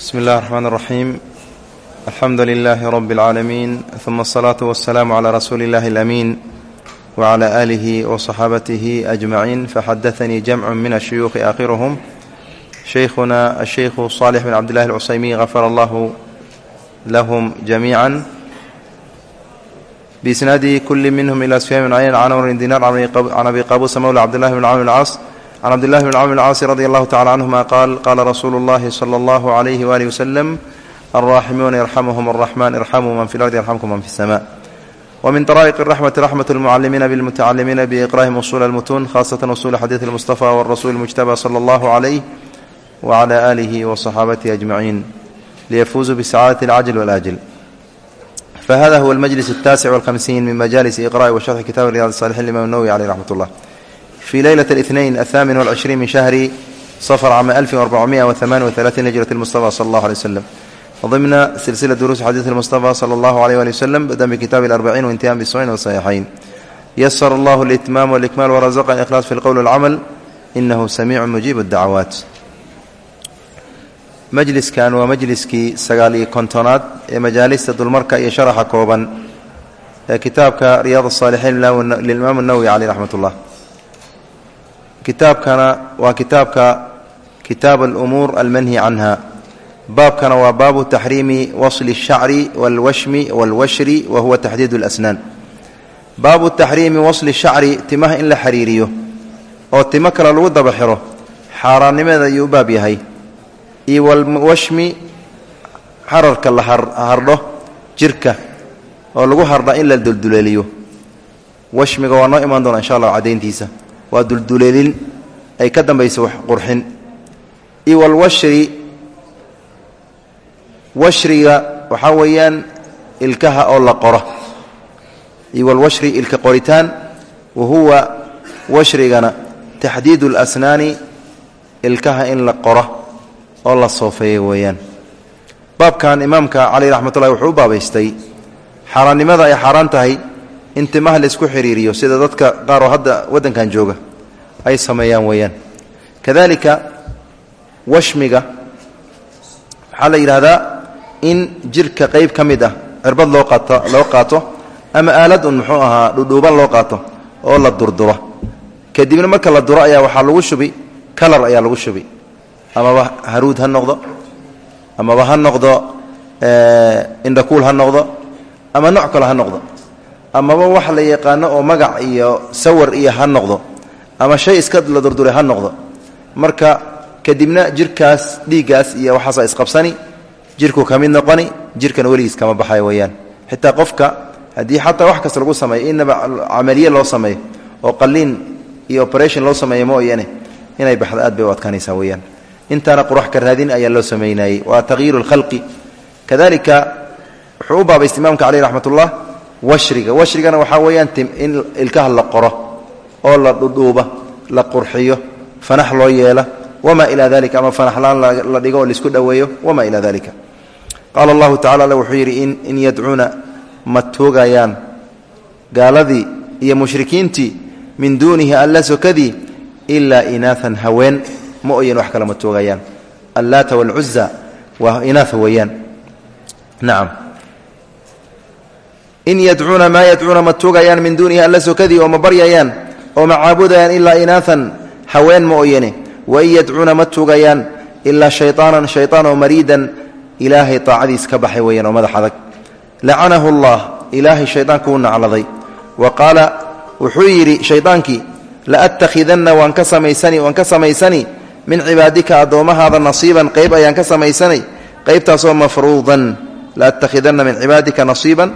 bsmi اllah الرحmn الرaxيim alxamdu لlh rb العaalamiin ثuma الصlaaة والسlaam عlى rasuuli اllahi الأmiin وعlى آlih وصxaabatih أجmaعiin faxadaثnii jamc min الshuyuuخi aakhiruhm shaykhuna الshaykhu صاlح bn cabd اllahi الcusaymiin غafar allah lahm jamiiعا bisnaadi kuli minhm ilى sufyaan bn cayn can amr dinar can abi qabusa mawla cabd اllahi bn cmr اlcaas can cabdillahi bn camr caasi radi allahu tacala canhuma qaal qaala rasuulu llahi sala allahu alayhi waalihi waslem alraaximuuna yarxamuhum araxman irxamuu man fi lardi yarxamkum man fi sama wa min taraa'iq araxmati raxmatu lmucalimiina bilmutacalimiina biiqraahim usuula almutuun khaasatan usuula xadiidi almustafa warasuuli lmujtaba sala allahu calayh wacala aalihi wa saxaabatihi ajmaciin liyafuuzuu bisacaadati alcajil walaajil fahada huwa almajlis altaasic walhamsiin min majaalis iqra'i wa sharxi kitabi riyaad saalixiin limam nawowi caleyh raxmat ullah في leyلة الاثنين الثامن والعشhرين من شhهر صفر cام ألف وأربعمائة وثمان وثلاثين هجرة المصطفى صلى الله عليه وسلم وضمن سلسلة دروس xadيث المصطفى صلى الله عليه وآله وسلم بدأ بkتاب الأربعين وانتهاء بالسنن والصحيحين يسر الله الإتمام والإكمال ورزقنا الإخلاص في القول والعمل إنه سميع مجيب الدعوات majliskan waa majliskii sagaal iyo kontonaad ee majaalista dulmarka iyo sharaxa kooban ee kitaabka riyaad الصاalixiin lilimaam الnawwi caleyh raxmat ullah kitaabkana waa kitaabka kitaab alumuur almanhi canha baabkana waa baabu taxriimi wasli الshacri wاlwashmi wاlwashri wa huwa taxdiid اlasnaan baabu taxriimi wasli shacri timaha in la xiriiriyo oo timo kale lagu daba xiro xaaraannimeeda ayuu u baab yahay iyo walwashmi hararka la hardho jirka oo lagu hardha in la dulduleeliyo washmiga waa noo imaan doona insha allah caddayntiisa waa dulduleelin ay ka dambayso wax qurxin. Iyo walwashri washriga waxaa weeyaan ilkaha oo la qoro. Iyo walwashri ilka qoritaan wa huwa washrigana taxdiidu اlasnaani ilkaha in la qoro oo la soofeeyey weeyaan. Baabkan imaamka caleyh raxmat ullahi wuxuu u baabaystay xaaraannimada ay xaaraan tahay in timaha la isku xiriiriyo sida dadka qaar oo hadda waddankan jooga ay sameeyaan weeyaan. Kadalika washmiga waxaa la yidhaahdaa in jirka qayb ka mid ah cirbad loo qaato loo qaato ama aalad un muxuu ahaa dhudhuuban loo qaato oo la durduro. Kadibna marka la duro ayaa waxaa lagu shubi kalar ayaa lagu shubi. Amaba haruud ha noqdo amaba ha noqdo indhakuul ha noqdo ama nooc kale ha noqdo amaba wax la yaqaano oo magac iyo sawar iyo ha noqdo ama shay iska la durduray ha noqdo. Marka kadibna jirkaas dhiiggaas iyo waxaasa isqabsani jirku ka mid noqoni jirkana weligiis kama baxay weeyaan. Xitaa qofka haddii xataa wax kasta lagu sameeyo inaba camaliye loo sameeyo oo qaliin iyo operation loo sameeyo mooyane inay baxdo aad bay u adkaanaysaa weeyaan. Intaana qurux ka raadin ayaa loo samaynayey waa taqyiiru lkhalqi kadalika wuxuu u baabaysta imaamka caleyh raxmat ullah washriga. Washrigana waxaa weeyaan in ilkaha la qoro oo la dhudhuuba la qurxiyo fanax loo yeela. Wamaa ilaa dalika ama fanaxlaan la dhigo oo la isku dhoweeyo wamaa ilaa dalika qaala allahu tacala alle wuxuu yidhi in yadcuuna ma toogayaan gaaladii iyo mushrikiintii min duunihi alla sokadii ilaa inaaan haween. Ma wax kale ma toogayaan. Allaata wاlcuza waa inaa weeyaan. Nacam in yadcuuna maa yadcuuna ma tuugayaan min duunihi alla sokadii oo ma baryayaan oo ma caabudayaan ilaa inaaan haween mooyane wain yadcuuna ma tuugayaan ilaa shayaanan shayaan mariidan ilaahay aacadiis ka baxay weyan oo madax adag. Lacanahu allah ilaahay shayaankuu nacladay. Wa qaala wuxuu yidhi shayaankii laattakhidanna waan ka samaysani waan ka samaysani min cibaadika addoommahaada nasiiban qayb ayaan ka samaysanay qaybtaasoo mafruudan. Laattakhidanna min cibaadika nasiiban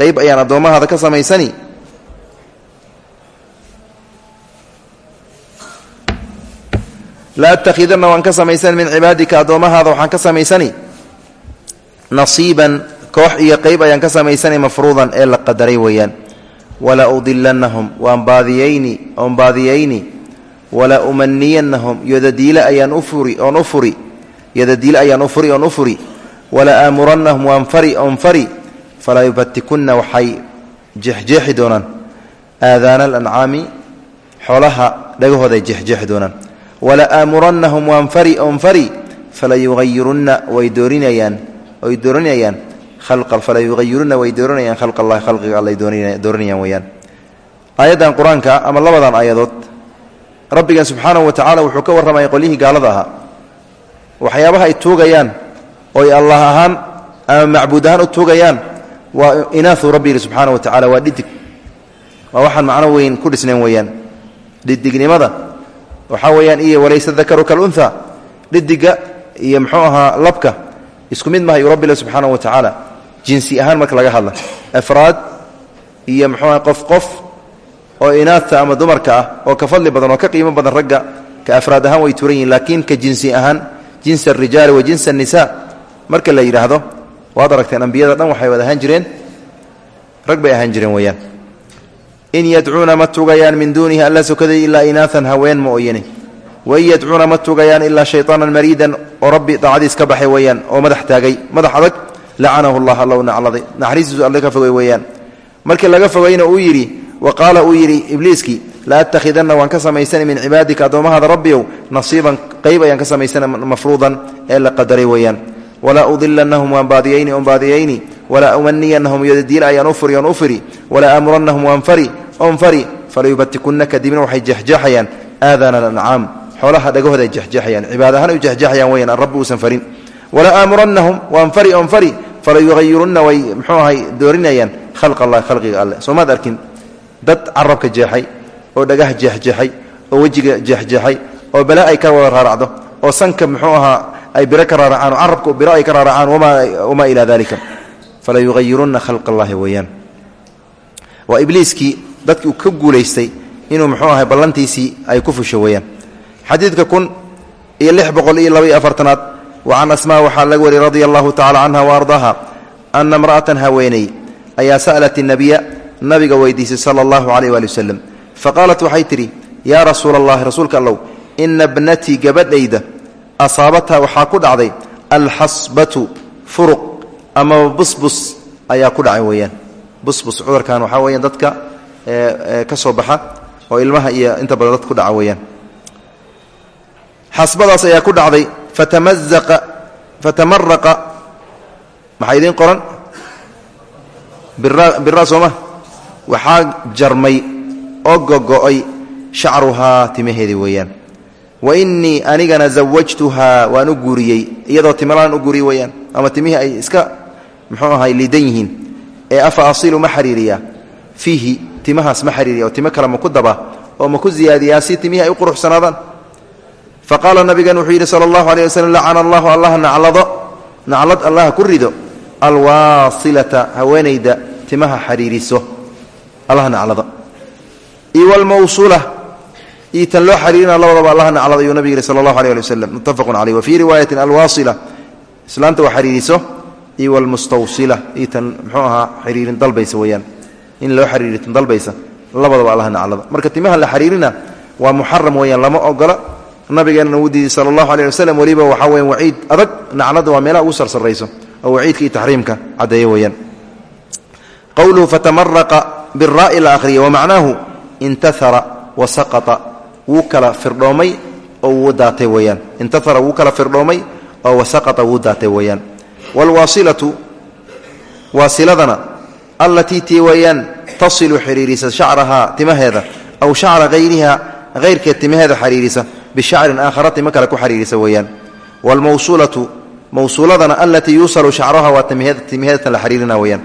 qayb ayaan addoomahaada ka samaysani. Laattakhidanna waan ka samaysani min cibaadika addoomahaada waxaan ka samaysani. Nasiiban koox iyo qayb ayaan ka samaysani mafruudan ee la qadaray weeyaan. Wala udilannahum waan baadiyayni oon baadiyayni. Wala umaniyanahum yodadiile ayaan u furi oon u furi. Yodadiile ayaan u furi oon u furi. Wala aamurannahum waan fari oon fari falaa yubatikunna waxay jeexjeexi doonaan aadaana alancaami xoolaha dhagahooday jeexjeexi doonaan. Wala aamurannahum waan fari oon fari falayuayirunna way doorinayaan way doorinayaan falayuayirunna way doorinayaan khalq allahi khalqiga allay doorinayaan weyaan aayaddan qur'aanka ama labadan aayadood rabbigan subxaanahu wa tacaala wuxuu ka warramaya qolyihii gaalada ahaa. Waxyaabaha ay tuugayaan oy allah ahaan ama macbuud ahaan u tuugayaan waa inaau rabbi yihi subxaana wa tacala waa dhidig waa waxaan macno weyn ku dhisnayn weeyaan. Dhidignimada waxaa weeyaan iyo walaysa dakaru kalunha dhidiga iyo muxuu ahaa labka. Isku mid maha yu rabbi le subxaana wa tacaala jinsi ahaan marka laga hadla. Afraad iyo muxuu aha qof qof oo inaata ama dumarka ah oo ka fadli badan oo ka qiimo badan ragga ka afraad ahaan way turan yihiin laakiin ka jinsi ahaan jins arijaali wa jins anisa marka la yidhaahdo waad aragteen ambiyada dhan waxay wad ahaan jireen? Rag bay ahaan jireen weyaan in yadcuuna ma tugayaan min duunihi alla sokaday ilaa inaaan haween ma oyane wain yadcuuna ma tugayaan ilaa shayطaanan mariidan oo rabbi daacadiis ka baxay weyaan oo madax taagay. Madax adag lacanahu llah allow nacladay naxariistiisu alle ka fogay weeyaan. Markii laga fogayna uu yidhi wa qaala uu yidhi ibliiskii la atakhidanna waan ka samaysana min cibaadika addoommahada rabbiyow nasiiban qayb ayaan ka samaysana mafruudan ee la qadaray weeyaan walaa udilanahum waan baadiyayni on baadiyayni. Walaa umaniyanahum yodadiil ayaan u furi on u firi walaa aamurannahum waan fari on fari. Falayubatikunna kadibna waxay jexjeexayaan aadaana alancaam xoolaha dhagahooda ay jexjeexayaan cibaadahaan u jexjeexayaan weyaan rabbi uusan farin. Walaa aamurannahum waan fari on fari. Falayuayirunna way mxuu ahay doorinayaan. Khalq allahi khalqiga alleh soomaad arkin? Dad carabka jeexay oo dhagaha jeexjeexay oo wejiga jeexjeexay oo bala ay ka wada raaracdo oo sanka muxuu ahaa ay biro ka raaracaan oo carabka biro ay ka raaracaan wamaa ilaa dalika falayuayirunna khalq allahi weeyaan waa ibliiskii dadkii ka guulaystay inuu muxuu ahay ballantiisii ay ku fusho weeyaan xadiidka kun iyo lix boqol iyo laba iyo afartanaad wa can asmaa waxaa laga wariyey radia allahu tacala canha wa ardaaha ana imra'atan haweeney ayaa sa'lat inabiya nabiga weydiisay sala allahu calayh waali wasalam faqaalat waxay tidhi yaa rasuula allahi rasuulka allow ina bnatii gabadhayda asaabatha waxaa ku dhacday alxasbatu furuq amaba busbus ayaa ku dhacay weeyaan busbus cudurkan waxaa weeyaan dadka ka soo baxa oo ilmaha iyo inta badan dad ku dhaca weeyaan xasbadaas ayaa ku dhacday fatamazaqa fatamaraqa maxaa idiin qoran bira sooma waxaa jarmay oo gogo'ay shacruhaa timaheedii weeyaan wa innii anigana zawajtuhaa waan u guuriyey. Iyadoo timalaan u weeyaan. Ama timihii ay iska muxuu ahay liidan yihiin. Ee afa asilu ma xariiriyaa fiihi timahaas oo timo kale ma ku daba. Oo ma ku ziyaadiyaa si timihii ay u quruxsanaadaan. Fa qaala nabigan wuxuu yidhi sala allahu lacana allahu allah naclado. Naclad allaha ku rido. Alwaasilata haweenayda timaha xariiriso allah naclado. Iyo walmawsuula iyo tan loo xariirina labadaba allah naclado ayuu nabig yihi sala allahu aleh ali waslem muttafaqun caleyh wa fii riwaayatin alwaasila. Islaamta waa xariiriso iyo walmustawsila iyo tan muxuu ahaa xiriirin dalbaysa weeyaan. In loo xariiri tan dalbaysa labadaba allah naclado marka timaha la xariirina waa muxaram weeyaan lama ogola. Nabigeenna wuu diiday sala allahu aleh waslem weliba waxaa weyan waciid adag naclada waa meelaha ugu sarsarayso oo waciidka iyo taxriimka caddeeya weeyaan. Qowluhu fatamaraqa biraa'i la akhriya wamacnaahu intahara wa saqata wuu kala firdhoomay oo wuu daatay weeyaan. Intahara wuu kala firdhoomay oo wasaqata wuu daatay weeyaan. Waalwaasilatu waasiladana allatii tii weeyaan tasilu xiriirisa shacrahaa timaheeda aw shacra hayriha hayrkeed timaheeda xiriirisa bishacrin aakhara timo kale ku xiriirisa weeyaan. Waalmawsuulatu mawsuuladana allatii yuusalu shacraha waa timaheeda tan la xiriirina weeyaan.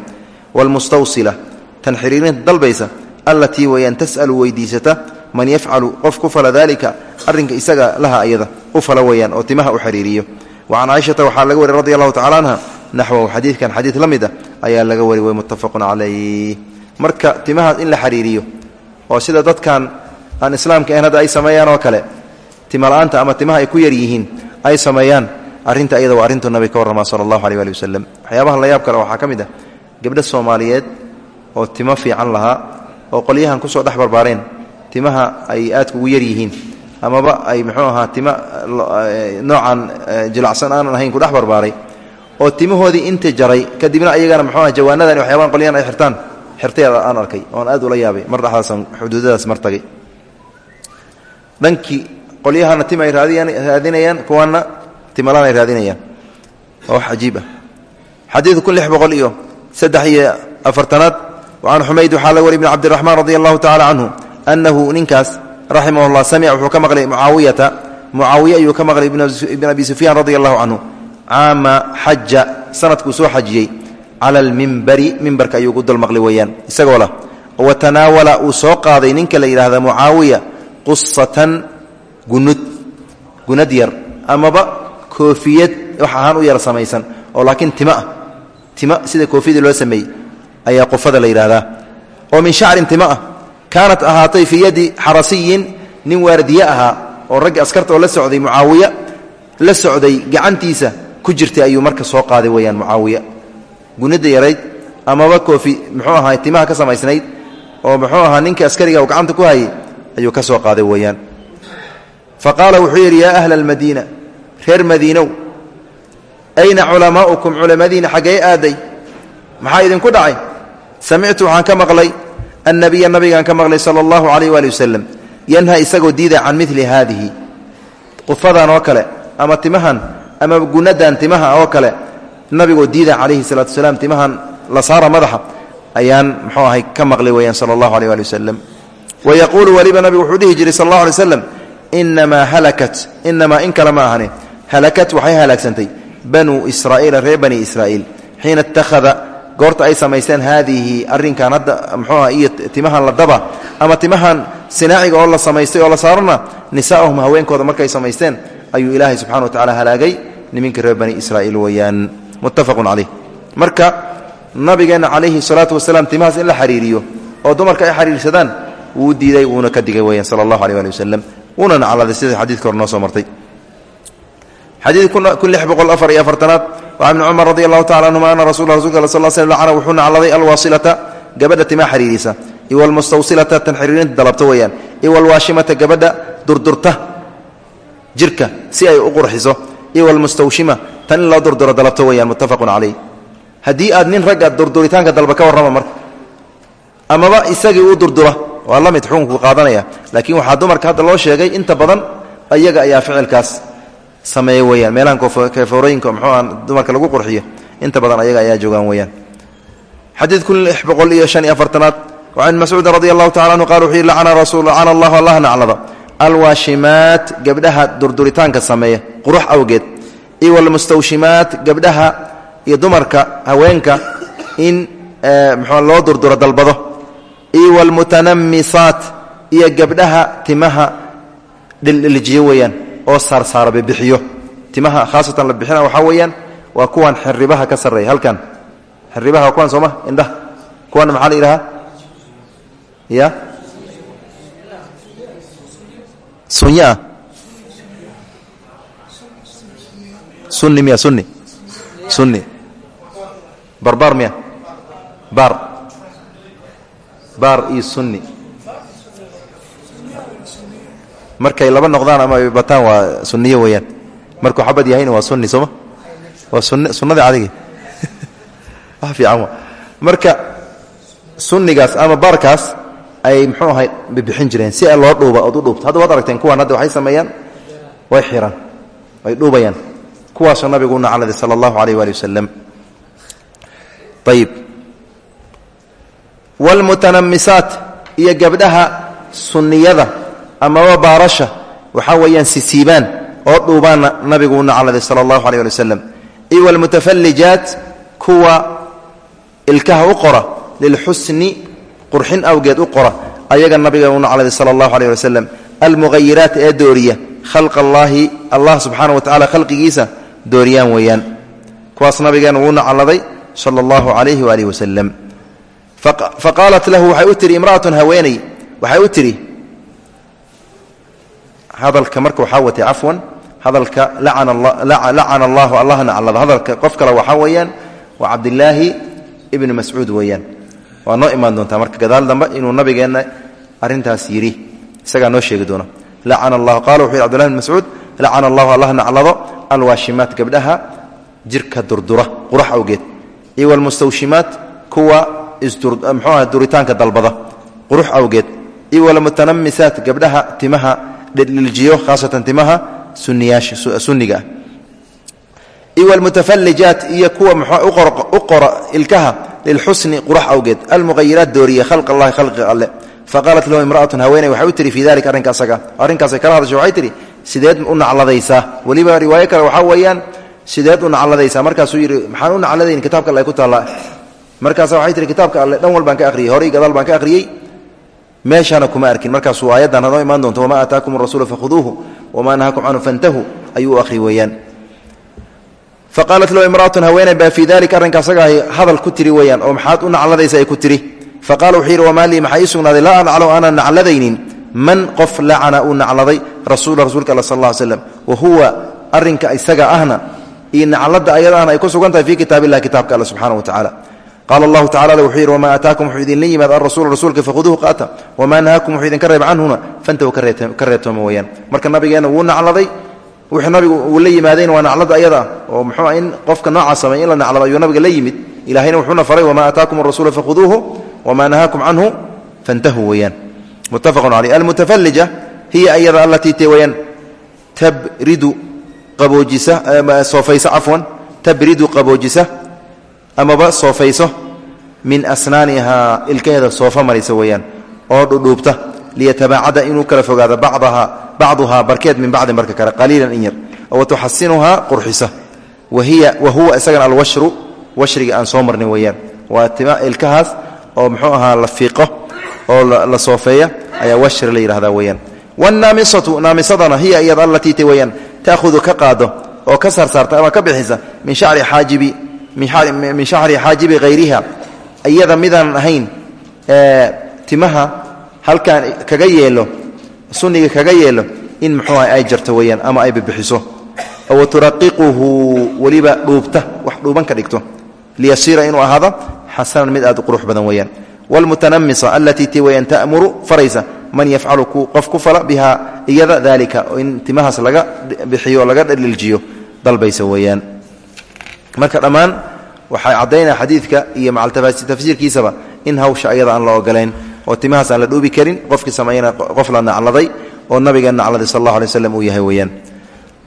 Waalmustawsila tan xiriirinta dalbaysa allatii weeyaan tas'alu weydiisata man yafcalu qof ku fala daalika arrinka isaga laha ayada u fala weeyaan oo timaha u xiriiriyo. Wa caaishata waxaa laga wariy radi allahu tacala canha naxwahu xadiidkan xadiid la mid a ayaa laga wari way muttafaqun calayh marka timahaas in la xiriiriyo oo sida dadkan aan islaamka ahayn hadda ay sameeyaan oo kale timala'aanta ama timaha ay ku yar yihiin ay sameeyaan arrinta iyada waa arrintuu nabi ka warramaa sala allahu aleh ali wasalam waxyaabaha la yaab kale waxaa ka mid ah gabdho soomaaliyeed oo timo fiican lahaa oo qolyahan ku soo dhex barbaareen timaha ay aadka ugu yar yihiin amaba ay muxuu ahaa tima noocan jilacsan aanan ahayn ku dhex barbaaray oo timahoodii inta jaray kadibna ayagana muxuu aha jawaanadan waxyaabahan qolyahan ay xirtaan. Xirtay aan arkay oon aad ula yaabay mar dhexdaasaan xuduudadaas mar tagay. Dhankii qolyahana tim ay raadinayaan kuwaana timalaan ay raadinayaan. Waa wax cajiib ah. Xadiidu kun lix boqol iyo saddex iyo afartanaad wacan xumayd waxaa la wari ibn cabdiraxmaan radi allahu tacala canhu annahu ninkaas raximah llah samica wuxuu ka maqlay mucaawiyata mucaawiye ayuu ka maqlay ibn abi sufyaan radi allahu canhu caama xaja sanadkuu soo xajiyey cala almimbari mimbarka ayuu gu dul maqli weeyaan isagoo lah wa tanaawala uu soo qaaday ninka la yidhaahda mucaawiya qusatan gunud gunad yar amaba koofiyad wax ahaan u yar samaysan oo laakiin tima ah tima sida koofiyadii kaanat ahaatay fii yadi xarasiyin nin waardiye ahaa oo raggii askarta oo la socday mucaawiya la socday gacantiisa ku jirtay ayuu marka soo qaaday weyaan mucaawiya. Gunida yarayd amaba koofi muxuu ahaa timaha ka samaysnayd oo muxuu ahaa ninka askariga uu gacanta ku hayay ayuu ka soo qaaday weeyaan. Fa qaala wuxuu yidhi yaa ahla almadiina reer madiinow ayna culamaa'ukum culamadiina xaggee aaday? Maxaa idinku dhacay? Samictu waxaan ka annabiya nabigaan ka maqlay sala allahu calayh waali wasalam yanha isagoo diida can mili haadihi qufadan oo kale ama timahan ama gunadan timaha oo kale nabigoo diida calayhi salaatu wasalaam timahan la saara madaxa ayaan muxuu ahay ka maqlay weyaan sala allahu aleh ali wasalam wa weliba nabigu wuxuu dhihi jiray sal allahu alay waslam inamaa halakat inamaa in kale ma ahane halakat waxay halaagsantay banuu israa'iila reer bani israa'iil xiina ittakhada goorta ay samaysteen haadihi arrinkan hadda muxuu aha iyo timahan la daba ama timahan sinaaciga oo la samaystay oo la saarana nisaa'ahum haweenkooda markay samaysteen ayuu ilaahay subxana wa tacala halaagay niminka reer bani israa'iil weeyaan. Muttafaqun caleyh marka nabigeenna calayhi salaatu wasalaam timahaas in la xariiriyo oo dumarka ay xariirsadaan wuu diiday wuuna ka digay weyaan sala allahu aleh ali wasalam wuuna nacladay sida xadiidka hore noo soo martay xadiid kun lix boqol afar iyo afartanaad waa ibni cumar radi allahu tacala anhuma ana rasul rasulka al sal sl lacana wuxuu nacladay alwaasilata gabadha timaa xariirisa iyo almustawsilata dalabta weeyaan alwaashimata gabadha durdurta jirka si ay u qurxiso almustawshima tan in loo durduro dalabto weyaan muttafaqun caleyh haddii aad nin ragga durduritaanka dalba ka warrama marka amaba isagii u durdura waa la mid xukunku qaadanaya laakiin waxaa dumarka hadda loo sheegay inta badan ayaga ayaa ficilkaas sameeya weyaan meelahan keefoorooyinka muxuuha dumarka lagu qurxiyo inta badan ayaga ayaa joogaan weyaan xadiid kun lix boqol iyo shan iyo afartanaad wacan mascuudin radi allahu tacala anhu qala wuxuu yihi lacana allahu allah naclada. Alwaashimaat gabdhaha durduritaanka sameeya qurux awgeed. Iyo gabdhaha iyo dumarka haweenka in mxu loo durduro dalbado. Iyo iyo gabdhaha timaha dhildhiljiyo weeyaan oo saarsaara bibixiyo. Timaha khaasatan la bixina waxaa weeyaan waa kuwan xiribaha ka sarreeya. Halkan xiribaha waa kuwan sooma indhaha kuwana maxaa la yidhahaa? Ya sunya sunni miya sunni? Sunni. Barbaar miya baar. Baar iyo sunni markay laba noqdaan ama ay bataan waa sunniyo weeyaan. Markuu xabad yahayna waa sunni sooma waa sun sunnadii cadigi wax fiican wa. Marka sunnigaas ama baarkaas ay muxuu ahay bibixin jireen. Si loo dhuuba ood u dhuubto. Hadda waad aragteen kuwan hadda waxay sameeyaan? Way xiraan way dhuubayaan. Kuwaasoo nabigu nacladay sala allahu alayh waali wasalam ayib waalmutanamisaat iyo gabdhaha sunniyada amaba baarasha. Waxaa weeyaan sisiibaan oo dhuubaanna nabigu u nacladay sala allahu aleh ali iyo waalmutafallijaat kuwa ilkaha u qora lilxusni qurxin awgeed u qora ayaga nabiga u nacladay sala allahu aleh ali wasalam almughayiraat ee dooriya khalq allaahi allah subxaana wa tacala khalqigiisa dooriyaan weeyaan. Kuwaas nabigeena wuu nacladay sala allahu calayhi waalihi qaalat lahu waxay imra'atun haweeney waxay u hadalka marka waxaa watay cafwan hadalka lacana allahu allah naclada hadalka qof kale waxaa weeyaan waa cabdilaahi ibni mascuud weeyaan. Waa noo imaan doontaa marka gadaal dambe inuu nabigeenna arrintaas yidhi isagaa noo sheegi doona lacana allahu qala wuxu yhi cbdullahi bn mascuud lacana allahu allah naclado alwaashimaat gabdhaha jirka durdura qurax awgeed. Iyo walmustawshimaat kuwa mxuuaha duritaanka dalbada qurux awgeed. Iyo walmutanamisaat gabdhaha timaha dhildhiljiyo khaasatan timaha sunniga. Iwalmutafallijaat iyo kuwa mxuu u qora ilkaha lilxusni qurax awgeed. Almuqayiraat dooriye khalq allahi khalqiga alle. Faqaalat lahu imra'atun haweeney waxay u tihi fii dalika arrinka asaga. Arrinkaasay kala hadashay waxay tihi sideed u nacladaysaa. Weliba riwaayo kale waxaa weeyaan sideed u nacladaysaa. Markaasuu yidhi maxaan u nacladayn kitaabka alle ku taalla markaasa waxay tihi kitaabka alle dhan wal baan ka akhriyey. horay meeshaana kuma arkin. Markaasuu aayaddan hadoo imaan doonto wamaa aataakum arasuulu fakhuduuhu wamaa nahakum canhu fantahu ayuu u akhri weeyaan. Faqaalat lahu imraatun haweeney baa fii dalika arrinka asaga hadal ku tiri weeyaan oo maxaad u nacladaysa ay ku tiri. Faqala wuxuu yidhi wamaa lii maxaa ii laa anaclamu aanan nacladaynin. Man qof lacana uu nacladay rasuula rasuulka alla sal alla slam wa arrinka isaga ahna iyo nacladda ayadaahna ay ku sugan tahay fii kitaab illahi kitaabka alle subxana wa tacala qaala allahu tacala wuxuu yidhi wamaa aataakum wuxuu idinla yimaad alrasuulu rasuulka fakhuduuhu qaata wamaa nahaakum wuxuu idinka reeb canhuna fantahu ka reebtooma weeyaan marka nabigeenna wuu nacladay wuxuu nabigu uu la yimaadeen waa nacladda ayada oo muxuu in qofka noocaa sameey in la naclado ayuu nabiga la yimid ilahayna wuxuuna faray wamaa aataakum arasuulu fakhuduuhu wamaa nahaakum canhu fantahuu weeyaan muttafaqun caleyh almutafallija hiya ayada allatii te weyaan tabridu qaboojisa soofayso cafwan tabridu qaboojisa amaba soofayso min asnaanihaa ilkaheeda soofa maraysa weeyaan oo dhudhuubta liyatabaacada inuu kala fogaado bacduhaa barkeed min bacdin barka kale qaliilan in yar. Wa qurxisa. Wa huwa isagana alwashru washriga aan soo marnin weeyaan. Waa ilkahaas oo muxuu ahaa la fiiqo oo la soofeeya ayaa washri la yidhahda weeyaan. Wاnaamisatu naamisadana hiya iyad allatii weyaan taahudu ka qaado oo ka saarsaarta ama ka bixisa min shacri xaajibi min shacri xaajibi hayriha iyada midaanan ahayn timaha halkaan kaga yeelo sunniga kaga yeelo in muxuu ay jarto weeyaan ama ay bibixiso. Wa turaqiquhu weliba dhuubta wax dhuuban ka dhigto. Liyasiira inuu ahaado xasanan mid aad u qurux badan weeyaan. Wاlmutanamisa alatii ti weyaan ta'muru faraysa man yafcalu qof ku fala biha iyada dalika in timahaas laga bixiyo laga dhaliiljiyo dalbaysa weeyaan marka dhammaan waxay caddaynaya xadiidka iyo macatafsiirkiisaba in hawsha ayada aan la ogolayn oo timahaas aan la dhuubi karin qofkii sameeyana qof la nacladay oo nabigeena nacladay sal allah alay waslam uu yahay weeyaan.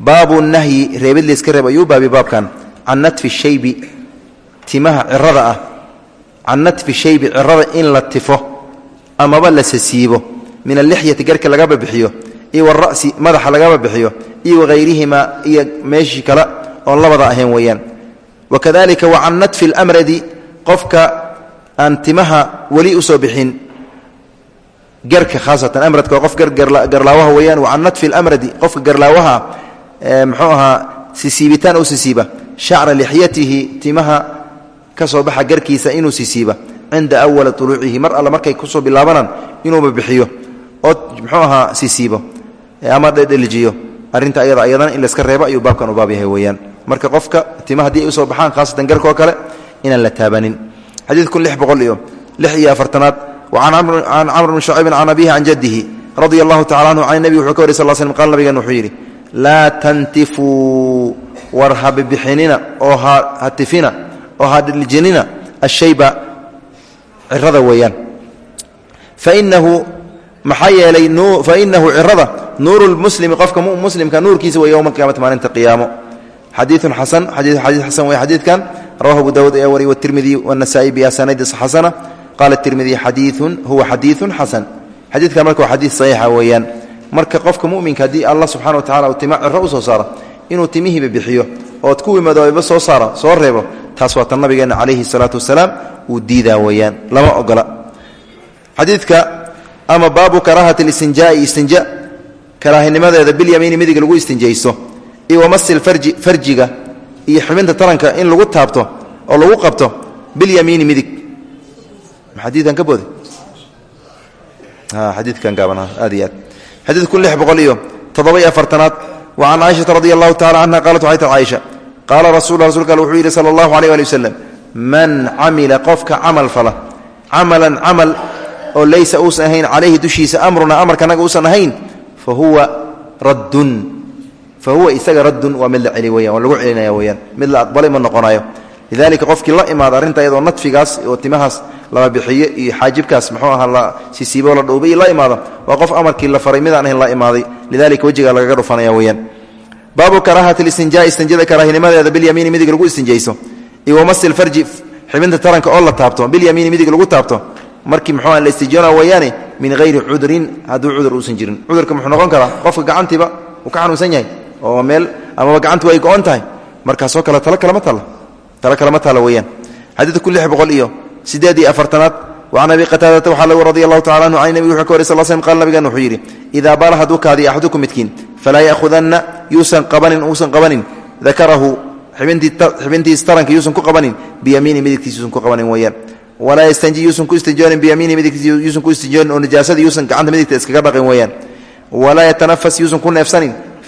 Baabu nahyi reebid layska reeb ayuu baabi baabkan. Can natfi shaybi timaha cirada ah. Can natfi shaybi cirada in la tifo amaba la sasiibo. Min allixyati garhka lagaba bixiyo iyo wara'si madaxa lagaba bixiyo iyo wahayrihimaa iyo meeshii kale oon labada ahayn weeyaan wakadalika wa can natfi اlamradi qofka aan timaha weli u soo bixin garka khaasatan amradka waa qof garlaawaha weeyaan wa can natfi اlamradi qofka garlaawaha muxuu ahaa sisiibitaan u sisiiba shacra lixyatihi timaha ka soo baxa garkiisa inuu sisiiba cinda awali uluucihi mar alle markay ku soo bilaabanaan inuuba bixiyo oo muxuu ahaa sisiibo ama dhedhelijiyo arrinta ayada ayadana marka qofka tima haddii ay u soo baxaan khaasatan garkoo kale inaan la taabanin. Xadiid kun lix boqol iyo lix iyo afartanaad. Can camr bni shucaybin can abihi can jaddihi radia allahu tacala anhu can nebigu wuxuu ka wariy sal slm qala nabigan wuxuu yidhi laa tantifuu war ha bibixinina oo ha tifina oo ha dhiljinina ashayba cirada weeyaan. Fainahu maxaa yeelay fainahu cirada nuuru lmuslimi qofka muslimka nuurkiisa wey yowma alqiyamati maalinta qiyaamo xadiiun xasan xadii xasan wey xadiidkan. Rawahu abu dawud ayaa wariy watirmidi wanasaai biasanadi xasana. Qaala tirmidi xadiiun huwa xadiiun xasan. Xadiidkan marka waa weeyaan. Marka qofka muminka haddii allah subxana wa tacala uu tima ciro soo saaro inuu timihiiba bixiyo ood kuwii madoobayba soo saaro soo reebo taas waa tan nabigeenna calayhi salaatu wasalaam uu diidaa weeyaan. Lama ogola. Xadiidka ama baabu karaahati listinjaai istinja. Karaahinimadeeda bilyamiini midig lagu istinjaysto iyo wamasil farji farjiga iyo xubinta taranka in lagu taabto oo lagu qabto bilyamiini midig. Xadiikan ka boode xadiidkan gaaban aad iyo aad. Kun lix boqol iyo toddoba iyo wa can caaishata radi allahu tacala qaalat waxay tar caaisha rasul rasulka al wuxuu yidhi sala allahu man camila qofka camal fala camalan camal oo laysa uusan ahayn calayhi dushiisa amruna amarkanaga uusan ahayn fa huwa raddun fa huwa isaga raddun waa mid la celi weyan waa lagu celinaya weyaan mid la aqbalay ma noqonayo lidalika qofkii la imaada arrinta iyadoo nadfigaas oo timahaas lama bixiyo iyo xaajibkaas muxuu ahaa la sisiibo la dhuubay la imaado waa qof amarkii la faray midaan ahayn la imaaday lidalika wejigaa lagaga dhufanaya weyaan baabu karaahati listinjaai istinjada karaahinimadeeda bilyamiini midig lagu istinjayso iyo wamasi lfarji xibinta taranka oo la taabto bilyamiini midig lagu taabto markii muxuu la istijoona wayaane min hayri cudrin hadduu cudur uusan jirin cudurka muxuu noqon karaa qofka gacantiiba uu ka xanuunsan yahay oo meel amaba gacantu ay go-on tahay. Markaasoo kale talo taalla talo kalema taalla weyaan xadiidka kun lix boqol iyo siddeed iyo afartanaad wacan abi qataadata waxaa lagu radi allahu tacala anhu can nebigu wuxuu ka wary sal slm qala nabigan wuxuu yidhi idaa baala hadduu kaadiyo axadukum midkiin falaa ya'hudanna yuusan qabanin uusan qabanin dakarahu xibintiis taranka yuusan ku qabanin biyamiini midigtiis yuusan ku qabanin ku ku ku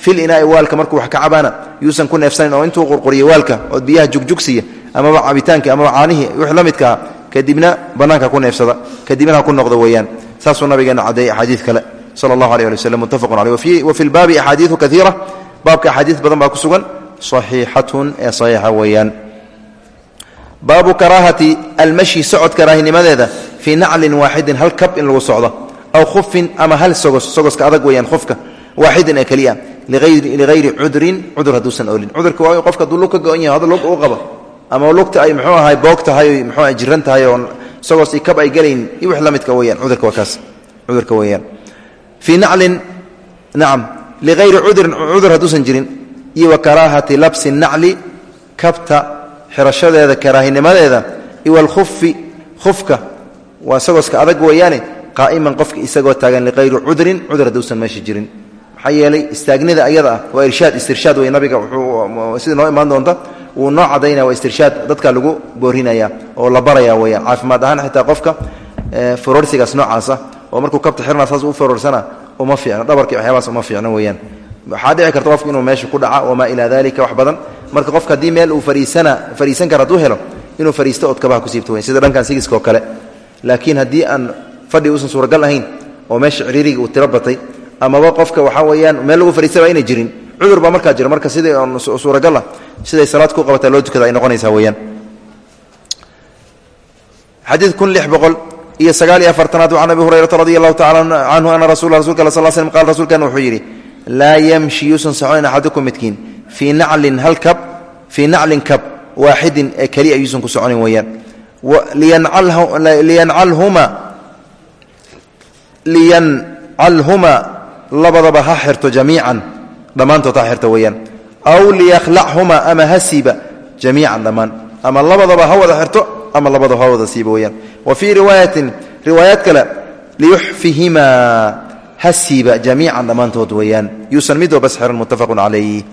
fil inaai waalka markuu wax ka cabaana yuusan ku neefsanin oo intuu qurquriyo waalka ood biyaha jugjugsiya amaba cabitaanka amaba caanihii wix la midkaa kadibna bannaanka ku neefsada kadibna ha ku noqdo weeyaan. Saasuu nabigeena caddeeyey axaadiid kale sala allahu aleh ali waslem muttafaqun caleyh wa fi lbaabi axaadiidu kaiira baabka axaadiis badan baa ku sugan saxiixatun ee saxiixa weeyaan. Baabu karaahati almashi socod karaahinimadeeda fii naclin waaxidin hal kab in lagu socdo aw khufin ama hal sogos sogoska adag weeyaan khufka waaxidin ee keliya ligayri cudrin cudur hadduusan olin cudurka waa qofka hadduu lug ka go-on yahay hada lug uu qabo ama lugta ay mxuu ahay boog tahay mxuu aha jiran tahay oo sogos i kab ay gelayn iyo wix la midka weyaan cudurka waa kaas cudurka weeyaan fii naclin nacam ligayri cudrin cudur hadduusan jirin iyo wa karaahati labsi nacli kabta xirashadeeda karaahinimadeeda iyo walkhufi khufka waa sagoska adag weeyaane qaa'iman qofka isagoo taagan maxaa yeelay istaagnida ayada ah waa irshaad istirshaad wey nabiga sida noo imaan doonta wuu noo cadaynaya waa istirshaad dadka lagu boorinaya oo la baraya weyaan caafimaad ahaan xitaa qofka fororsigaas noocaasa oo markuu kabta xirna saas u fororsana uma fiicno dhabarki waxyaabaas uma fiicno weyaan waxaa dhici karta qofka inuu meesha ku dhaca wamaa ilaa dalika wax badan. Marka qofka haddii meel uu fariisana fariisan kara hadduu helo inuu fariisto ood kabaha ku siibto weyan sida dhankan sigiska oo kale. Laakiin haddii aan fadhi uusan suuragal ahayn oo meesha ciriiriga uu tiro batay amaba qofka waxaa weeyaan meel lagu fariistaba ayna jirin. Cudur baa markaa jira. Marka sidai on suuragal ah siday salaad ku qabataa loo tukada ay noqonaysaa weeyaan. Xadiid kun lix boqol iyo sagaal iyo afartanaad can abi hurayrata radi allahu tacala canhu ana rasul rasulka al sal slm qala rsulkan wuxuu yidhi laa yamshi yuusan soconayn axadukum midkiin. Fii naclin hal kab fii naclin kab waaxidin ee keliya yuusan ku weeyaan. Liyancalhuma liyancalhuma labadaba ha xirto jamiican. Dhammaantood ha xirto weeyaan. Aw liyakhlachuma ama ha siiba jamiican dhammaan. Ama labadaba ha wada xirto ama labadaba ha wada siiba weeyaan. Wa fii riwaayatin riwaayaad kale liyuxfihimaa ha siiba jamiican dhammaantood weeyaan. Yuusan midoo bas xiran muttafaqun calayh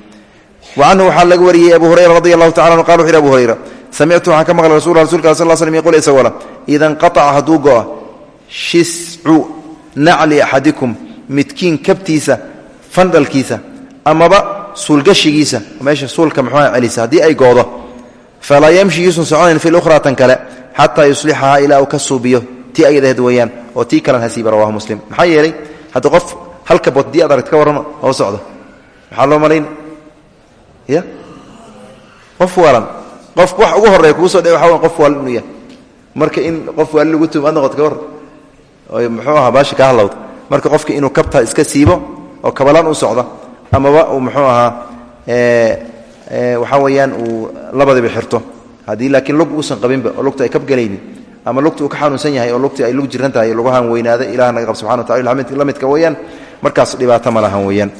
wa canhu waxaa laga wariyey abu hurayra radi allahu tacala anu qala wuxu yhi abu hurayra samictu waxaan ka maqlay rasul rasulka sal slm yqul isagoo la ida nqataca hadduu go'a shiscu nacli axadikum midkiin kabtiisa fandhalkiisa amaba suulgashigiisa meesha suulka muxuuha celisa haddii ay goodo falaa yamshi yuusan soconayn fi lukhraa tan kale xataa yuslixahaa ilaa uu ka suubiyo tii ayadaheed weeyaan oo tii kalan hasiiba rawahu muslim. Maxaa yeelay haddii qof halka bood dii ad aragt ka warramo oo socdo. Maxaa loo malayn ya? Qof waalan qofku wax ugu horreeya kugu so dhe waxa qof waalan yahay. Marka in qof waalin lagu tuum ad ka warran oy muxuu ahaa baashi ka hadlawda marka qofka inuu kabta iska siibo oo kabalaan u socdo amaba uu muxuu ahaa waxaa weeyaan uu labadiba xirto. Haddii laakiin lug uusan qabinba oo lugta ay kabgelaynin ama lugta uu ka xanuunsan yahay oo lugtii ay lug jiran tahay lugahaan weynaada ilaah naga qab subxana wa tacala la midka weeyaan markaas dhibaato ma lahan weeyaan.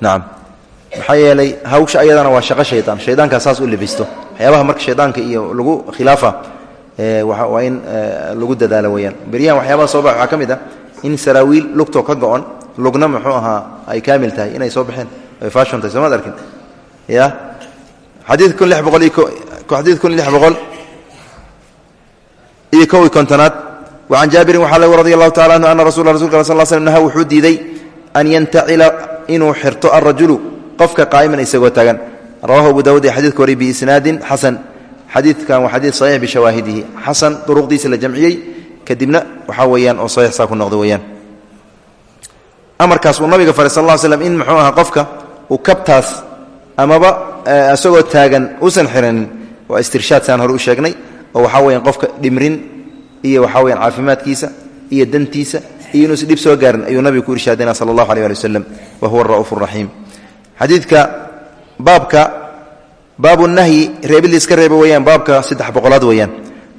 Nacam maxaa hawsha ayadana waa shaqo shaydaan shaydaankaa saas u libisto. Waxyaabaha marka shaydaanka iyo lagu khilaafa waa in lagu dadaalo weyaan beryahan waxyaabaha soo bax waxaa ka mid ah in saraawiil lugtoo ka go-on lugna muxuu ahaa ay kaamil tahay inay soo baxeen ay faashon tahay soomaad arkin? Ya? Xadiid kun lix boqol xadiid kun lix boqol iyo kow iyo kontonaad. Wa can jaabirin waxaa lagu radi allahu tacala anhu ana rasul rasulka sal slm naha wuxuu diiday an yantacila inuu xirto alrajulu qofka qaa'iman isagoo taagan. Rawahu abu dawud ee xadidka wariy biisnaadin xadiidkan waa xadiid saxiix bishawaahidihi xasan duruqdiisa la jamciyey kadibna waxaa weeyaan oo saxiix ku noqda weeyaan. Amarkaas uu nabiga faray sal slam in muxuu ahaa qofka uu kabtaas amaba isagoo taagan uusan xiranin waa istirshaad saan hore u sheegnay oo waxaa weyaan qofka dhimrin iyo waxaa weyaan caafimaadkiisa iyo dantiisa iyo inuusan dhib soo gaarin ayuu nabiga ku irshaadina sala allahu aleh ali waslem wa huwa ara'uuf raxiim xadiidka baabka baabu nahyi reebid liiska reeba weyaan baabka saddex boqolaad weeyaan.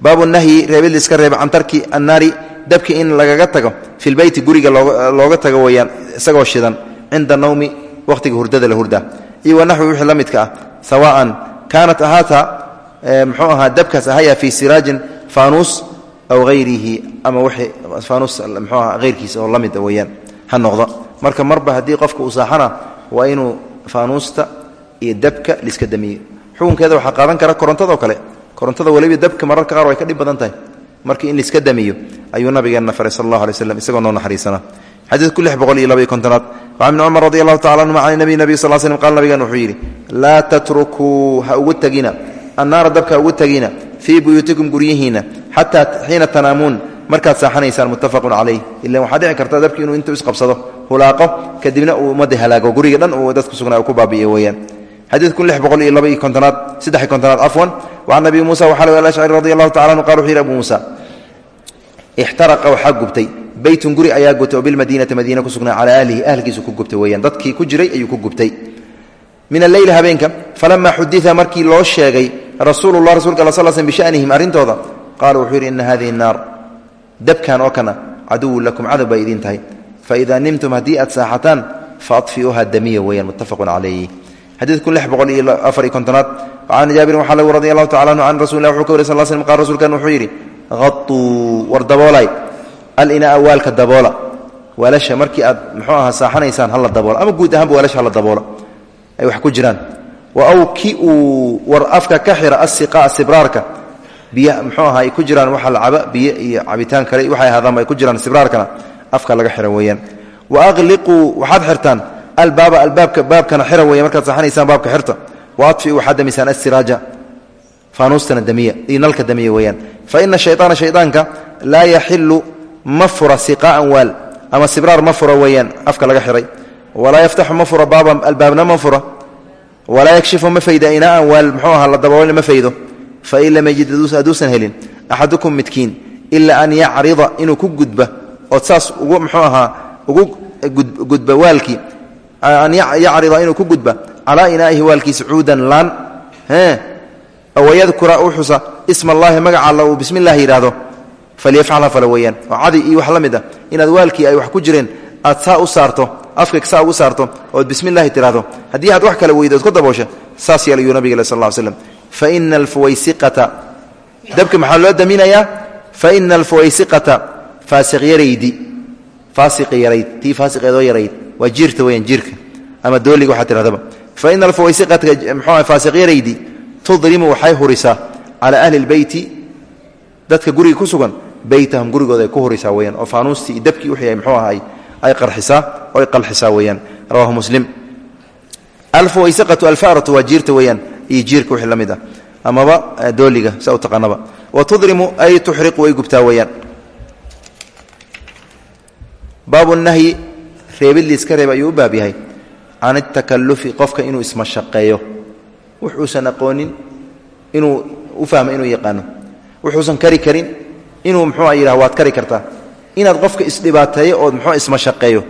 Baabu nahyi reebid liiska reeba can tarki annaari dabki in lagaga tago fi lbeyti guriga looga tago weyaan isagoo shidan cinda nawmi wakhtiga hurdada la hurdaa. Iyo wanaxwi wixii la midka ah sawaan kaanat ahaata mxuu ahaa dabkaas ahaya fii siraajin faanuus aw hayrihi ama wixii faanuus mxuu aha hayrkiisa oo la mid weyaan ha noqdo. Marka marba haddii qofka uu saaxana waa inuu iyo dabka liska damiyo xukunkeeda waxaa qaadan kara korontadao kale. Korontada weliba dabka mararka qaar way ka dhib badan tahay. Marka in liska damiyo ayuu nabigeenna faray sal allah alay slam isagoo noo naxariisana. Xadiidku lix boqol iyo labaiyo kontonaad. Can ibni cumar radi allahu tacala anhuma can nabiy nabiy sal slm qala nabigan wuxuu yidhi laa tatrukuu ha ugu tegina annaara dabka ha ugu tegina fii buyuutikum guryihiinna. Xataa xiina tanaamuun. Markaad saaxanaysaan muttafaqun calayh. Ilan waxaa dhici karta dabki inuu intuu isqabsado hulaaqo kadibna uu ummadda halaago. Guriga dhan uu dadku sugnaa uu ku baabi'iyo weeyaan xadiidku lix boqol iyo laba iyo kontonaad saddex iyo kontonaad cafwan wacan abi muusa waxaa laga alashcari radi allahu tacala anhu qala wuxuu yidhi abu muusa ixtaraqa waxaa gubtay beytun guri ayaa gubtay oo bilmadiinati madiina ku sugnaa calaa ahlihi ahlkiisu ku gubtay weyaan dadkii ku jiray ayuu ku gubtay min alleyli habeenka falamaa xudita markii loo sheegay rasuulu lah rasulka alla sal slm bishanihim arrintooda qaala wuxuu yidhi ina hadihi naar dabkan oo kana caduwun lakum cadow bay idiin tahay faidaa nimtum haddii aad saaxataan faadfiuuha damiya weyaan muttafaqun calayh xadiidku lix boqol iyo afar iyo kontonaad. Can jaabirin waxaa lagu radi allahu tacala anhu can rasulillah wuxuu ka wari sal slm qala rsulkan wuxuu yidhi hauu war daboolay. Alinaa waalka daboola. Waalasha markii aad muxuu ahaa saaxanaysaan hala daboola. Ama guud ahaanba waalasha hala daboola. Ay wax ku jiraan. Wa aw ki uu war afka ka xira asiqaa sibraarka biy muxuu aha ay ku jiraan waxa la caba biyo iyo cabitaan kale waxay ahaadaanba ay ku jiraan sibraarkana. Afka laga xira weeyaan. Wa aqliquu waxaad xirtaan albaaba albaabka baabkana xira weya markaad saaxanaysaan baabka xirta wa adfiu waxaad damisaan asiraaja faanuustana damiya iyo nalka damiya weeyaan. Fa ina shayaana shaydaanka laa yaxilu ma fura siqaa'an waal ama sibraar ma fura weeyaan afka laga xiray. Walaa yaftaxu ma fura baaban albaabna ma fura walaa yakshifu ma fayda inaaan waal muxuu aha la daboolna ma faydo. Fain lam yajid hadduusan helin axadukum midkiin ilaa an yacrida inuu ahaa an yacrida inuu ku gudba. Calaa inaa'ihi waalkiisa cuudan laan. Aw yadkura u xusa. Isma allaahi magaca alla uu bismi illah yidhaahdo. Falyafcalha fala weeyaan. Oo cadi iyo wax la mid ah inaad waalkii ay wax ku jireen aad saa u saarto afka saa ugu saarto ood bismi illahi tidhaahdo. Haddii aad wax kale weydo ood ku daboosha saas yeel ayuu nabig sal slam faina alfuwaysiqata dabka maxaa loo daminayaa waa jiirta weyaan jiirka. Ama dooliga waxaa tidhahdaba faina alfuwaysiqata mxuu faasiqyaraydi tudrimu waxay hurisaa calaa ahli lbeyti dadka guriga ku sugan beytahum gurigooda ay ku hurisaa weyaan oo faanuustii iyo dabkii wixii ay mxuu ahay ay qarxisaa oo ay qalxisaa weeyaan. Rawahu muslim. Alfuwaysiqatu alfaratu waa jiirta weeyaan iyo jiirka wixii la mid ah. Amaba dooliga sa u taqaanaba. Wa tudrimu ay tuxriqu way gubtaa nahyi reebid liiska reeb ayuu u baab yahay. Can atakalufi qofka inuu ismashaqeeyo wuxuusan aqoonin inuu u fahmo inuu yaqaano. Wuxuusan kari karin inuu muxuua yidhah waad kari kartaa. Inaad qofka isdhibaateeyo ood muxuu ismashaqeeyo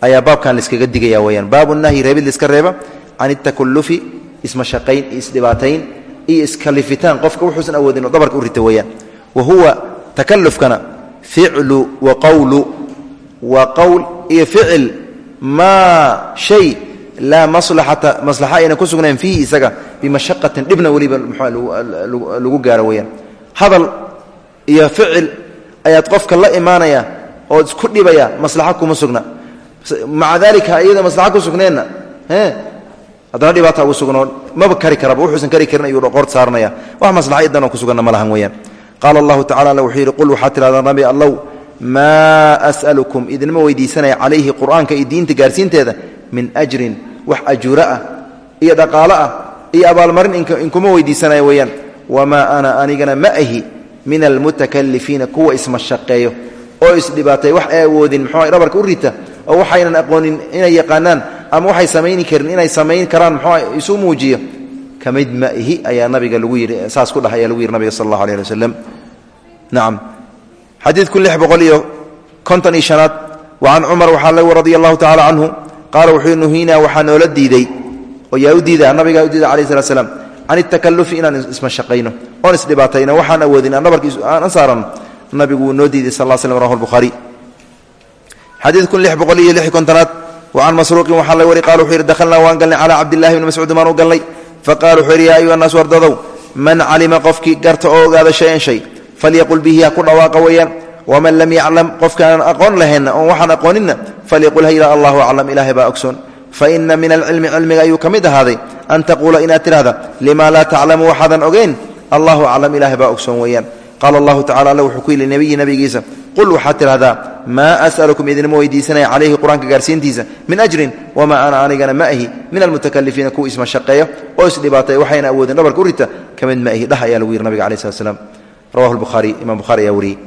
ayaa baabkan laiskaga digaya weyaan baabu nahyi reebid liiska reeba can اtakulufi ismashaqayn iyo isdhibaatayn iyo iskalifitaan qofka wuxuusan awoodin oo dabarka u rita weeyaan. Wa huwa takalufkana ficlu wa qowlu waa qowl iyo ficil maa shay laa maslaxata maslaxa ayna ku sugnayn fiihi isaga bimashaqatin dhibna weliba muxua lagu gaaro weyaan hadal iyo ficil ayaad qofka la imaanaya ood isku dhibaya maslaxa kuma sugna. Maca dalika iyada maslaxa ku sugneenna haddana dhibaata ugu sugnoo maba kari karaba wuxuusan kari karin ayuu qoort saaranaya wax maslaxa idanoo ku suganna ma lahan weyaan qaala allahu tacala wuxuu yidhi qul waxaad tidhahdaa nabi allow maa as'alukum idinma weydiisanaya calayhi qur'aanka iyo diinta gaarsiinteeda min ajrin wax ajuuro ah iyo dhaqaalo ah iyo abaalmarin inkuma weydiisanaya weeyaan. Wamaa ana anigana ma ahi min almutakalifiina kuwa ismashaqeeyo oo isdhibaatay wax ay awoodin muxuu dhabarka u rita oo waxaynan aqoonin inay yaqaanaan ama waxay samayni karin inay samayn karaan muxuu isu muujiyo. Ka mid ma ihi ayaa nabiga lagu yidhi saas ku dhah ayaa lagu yidhi nabiga xadiidku lix boqol iyo konton iyo shanaad. Wa can cumar waxaa radia allahu tacala canhu qaala wuxuu nuhiinaa waxaa noola diiday. Oo yaa u diida nabigaa u diida alayh slat slam can itakalufi inaan ismashaqayno oon isdhibaatayno waxaan awoodin aan dhabarkiis aan saaranno nabigu wuu noo diiday sal slm rawahu lbukhaari xadiid kun lix boqol iyo lix kontonaad. Wa can masruuqin waxaa la wari qala wuxuu yidhi dakhalnaa waan galnay calaa cabdillahi bni mascuud maan u galnay faqala wuxuu yidhi yaa ayuha falyaqul bihi ha ku dhawaaqa weeyaan waman lam yaclam qofkaanan aqoon lahaynna oon waxaan aqooninna falyaqul ha yidha allahu aclam ilaahay baa ogsoon faina min alcilmi cilmiga ayuu ka mid ahaaday an taquula inaad tidhahda lima laa taclamu waxaadan ogeyn allahu aclam ilahay baa ogsoon weeyaan qaala allahu tacala alla wuxuu ku yidhi nebiyi nebigiisa qul waxaad tidhahdaa maa as'alukum idinma weydiisanaya calayhi qur'aanka gaarsiintiisa min ajrin wamaa ana anigana ma ahi min almutakalifiina kuwa isma shaqeeya oo isdhibaatay waxayna awoodin dhabarka u rita ka mid ma ahi dhah rawahu lbukhaari imam bukhari ayaa wariyey.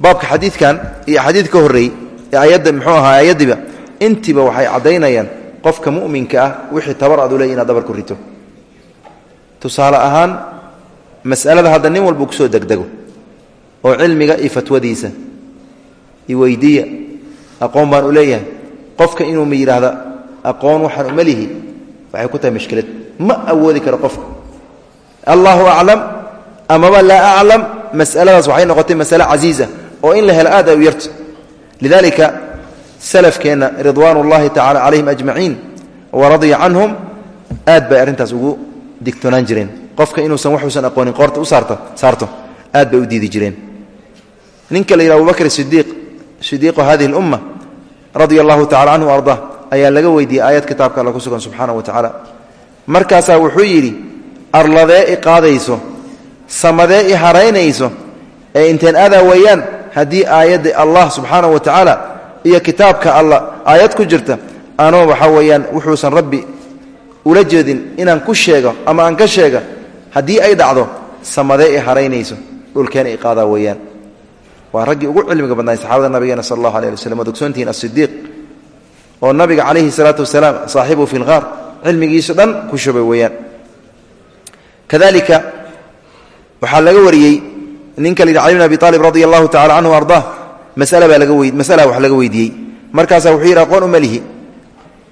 Baabka xadiidkan iyo xadiid ka horreeyey ee ayadda muxuu ahaa ayaddiba intiiba waxay caddaynayaan qofka mu'minka ah wixii tabar aad u leey inaad dhabarku rito. Tusaale ahaan mas'alada hadda nin walba ku soo degdego oo cilmiga iyo fatwadiisa iyo weydiiya aqoon baan u leeyahay qofka inuu ma yidhaahda aqoon waxaan amaba laa aclam mas'aladaas waxay noqotay masale casiiza oo in la helo aad ay u yarto lidalika salafkeenna ridwaan ullahi tacala calayhim ajmaciin waradya canhum aad bay arrintaas ugu digtoonaan jireen. Qofka inuusan waxuusan aqoonin qoorta u saarta saarto aad bay u diidi jireen. Ninka la yidhah abubakr sidiiq sidiiqu hadihi اlumma radia allahu tacala canhu arda ayaa laga weydiiyey aayad kitaabka alla ku sugan subxaana wa tacaala. Markaasaa wuxuu yidhi samadee i haraynayso ee inteen adaa weeyaan haddii aayadda allah subxaana wa tacaala iyo kitaabka alla aayad ku jirta anoo waxaa weeyaan wuxuusan rabbi ula jeedin inaan ku sheego ama aan ka sheega haddii ay dhacdo samadee i haraynayso dhulkeena i qaadaa weeyaan. Waa raggii ugu cilmiga badnaay saxaabada nabigeena sal allahu alay ali waad ogsoontihiin asidiiq oo nabiga calayhi salaatu wasalaam saaxibuhu fi cilmigiisu dhan ku shubay weeyaan. Kadalika waxaa laga wariyey ninka la cali bn abi aalib radi allahu tacala canhu ardaa masala wax laga weydiiyey. Markaasaa wuxuu yidhi aqoon uma